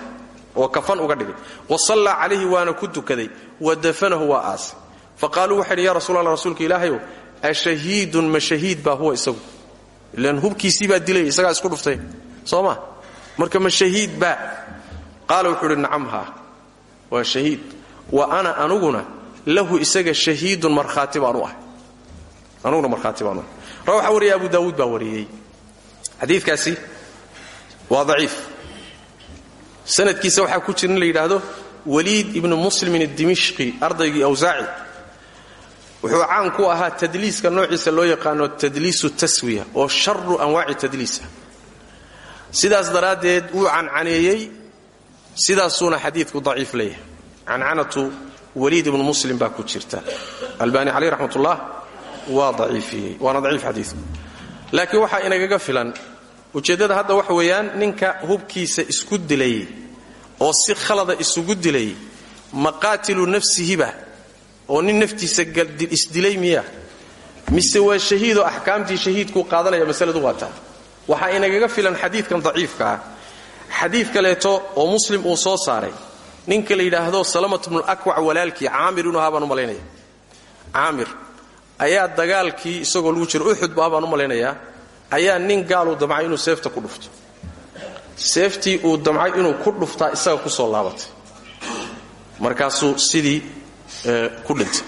[SPEAKER 1] oo kafan uga dhigay. Wa sallaa calayhi waana ku dukaday wa dafanahu waa aasay faqaaluu waxay ya rasul alla rasuulka ilaahayow ashahiidun ma huwa isagu? Ilan hubkiisii baa dilay isagaa isku dhuftay. Soo ma? Marka ma shahiid baa qaala wuxuu idhi nacam wa ana anuguna lahu isaga shahiidun markhaati baan u ahay. Anuguna markhaati baan u ahay. Ra waxaa wariyay abu daawuud baa wariyey sanadkiisa waxaa ku jira la yidhaahdo waliid ibnu muslimin adimishqi ardaygii awsaaci wuxuu caan ku ahaa tadliiska noociisa loo yaqaano tadliisu taswiya oo sharu anwaaci tadliisa sidaas daraaddeed wuu cancaneeyey sidaasuuna xadiidku daciif leeyahay. Cancanatu waliid ibnu muslim baa ku jirta. Albaani caleyh raxmatullah waa daciifiyey waana daciif xadiidku. Laakiin waxaa inagaga filan ujeeddada hadda waxa weeyaan ninka hubkiisa isku dilay oo si khalada isugu dilay maqaatilu nafsihiba oo nin naftiisa isdilay miya. Mise waa shahiidoo axkaamtii shahiidkuu qaadanaya masaladu waa taa. Waxaa inagaga filan xadiidkan daciifka ah. Xadiid kaleeto oo muslim uu soo saaray. Ninka la yidhaahdo salamat bnulakwac walaalkii caamir inuu ahaa baan u ayaa dagaalkii isagoo lagu jiro uxud bu ah baan u malaynayaa ayaa nin gaaluu damcay inuu seefta ku dhufto. Seeftii uu damcay inuu ku dhuftaa isaga ku soo laabatay. Markaasuu sidii ku dhintay.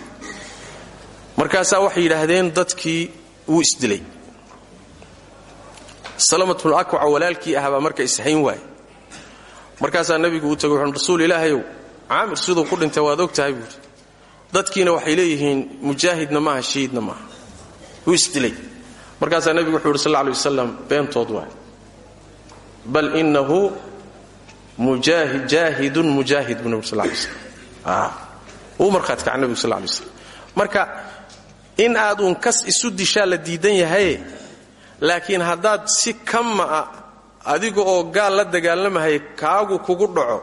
[SPEAKER 1] Markaasaa waxay yidhaahdeen dadkii wuu isdilay salamatul akwaca walaalkii marka ishayn waay markaasaa nebigu u wuxuu rasuul ilaahayow caamir siduu ku dhintay waad og dadkiina waxay leeyihiin mujaahidna maaha shahiidna maaha. Wuu isdilay markaasaa nebigu wuxuu yidhi sal lay beentood waay. Bal inahu jaahidun mujaahid buu nabig sal lay slam wuu markhaati kaca nebigu sal lay waslam marka in aad uun kas isu dishaa la diidan yahaye laakiin haddaad si kama'a adiga oo gaal la dagaalamahaya kaagu kugu dhaco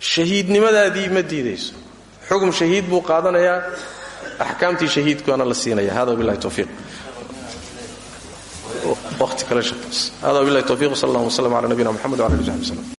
[SPEAKER 1] shahiidnimadaadii ma diidayso. Xugum shahiid buu qaadanayaa axkaamtii shahiidkuana la siinaya hada bilahi towfiiq waqti kale hada bilahi towfiiq sal allah wslam ala nabiyina mxamed wala ali saxbi wslm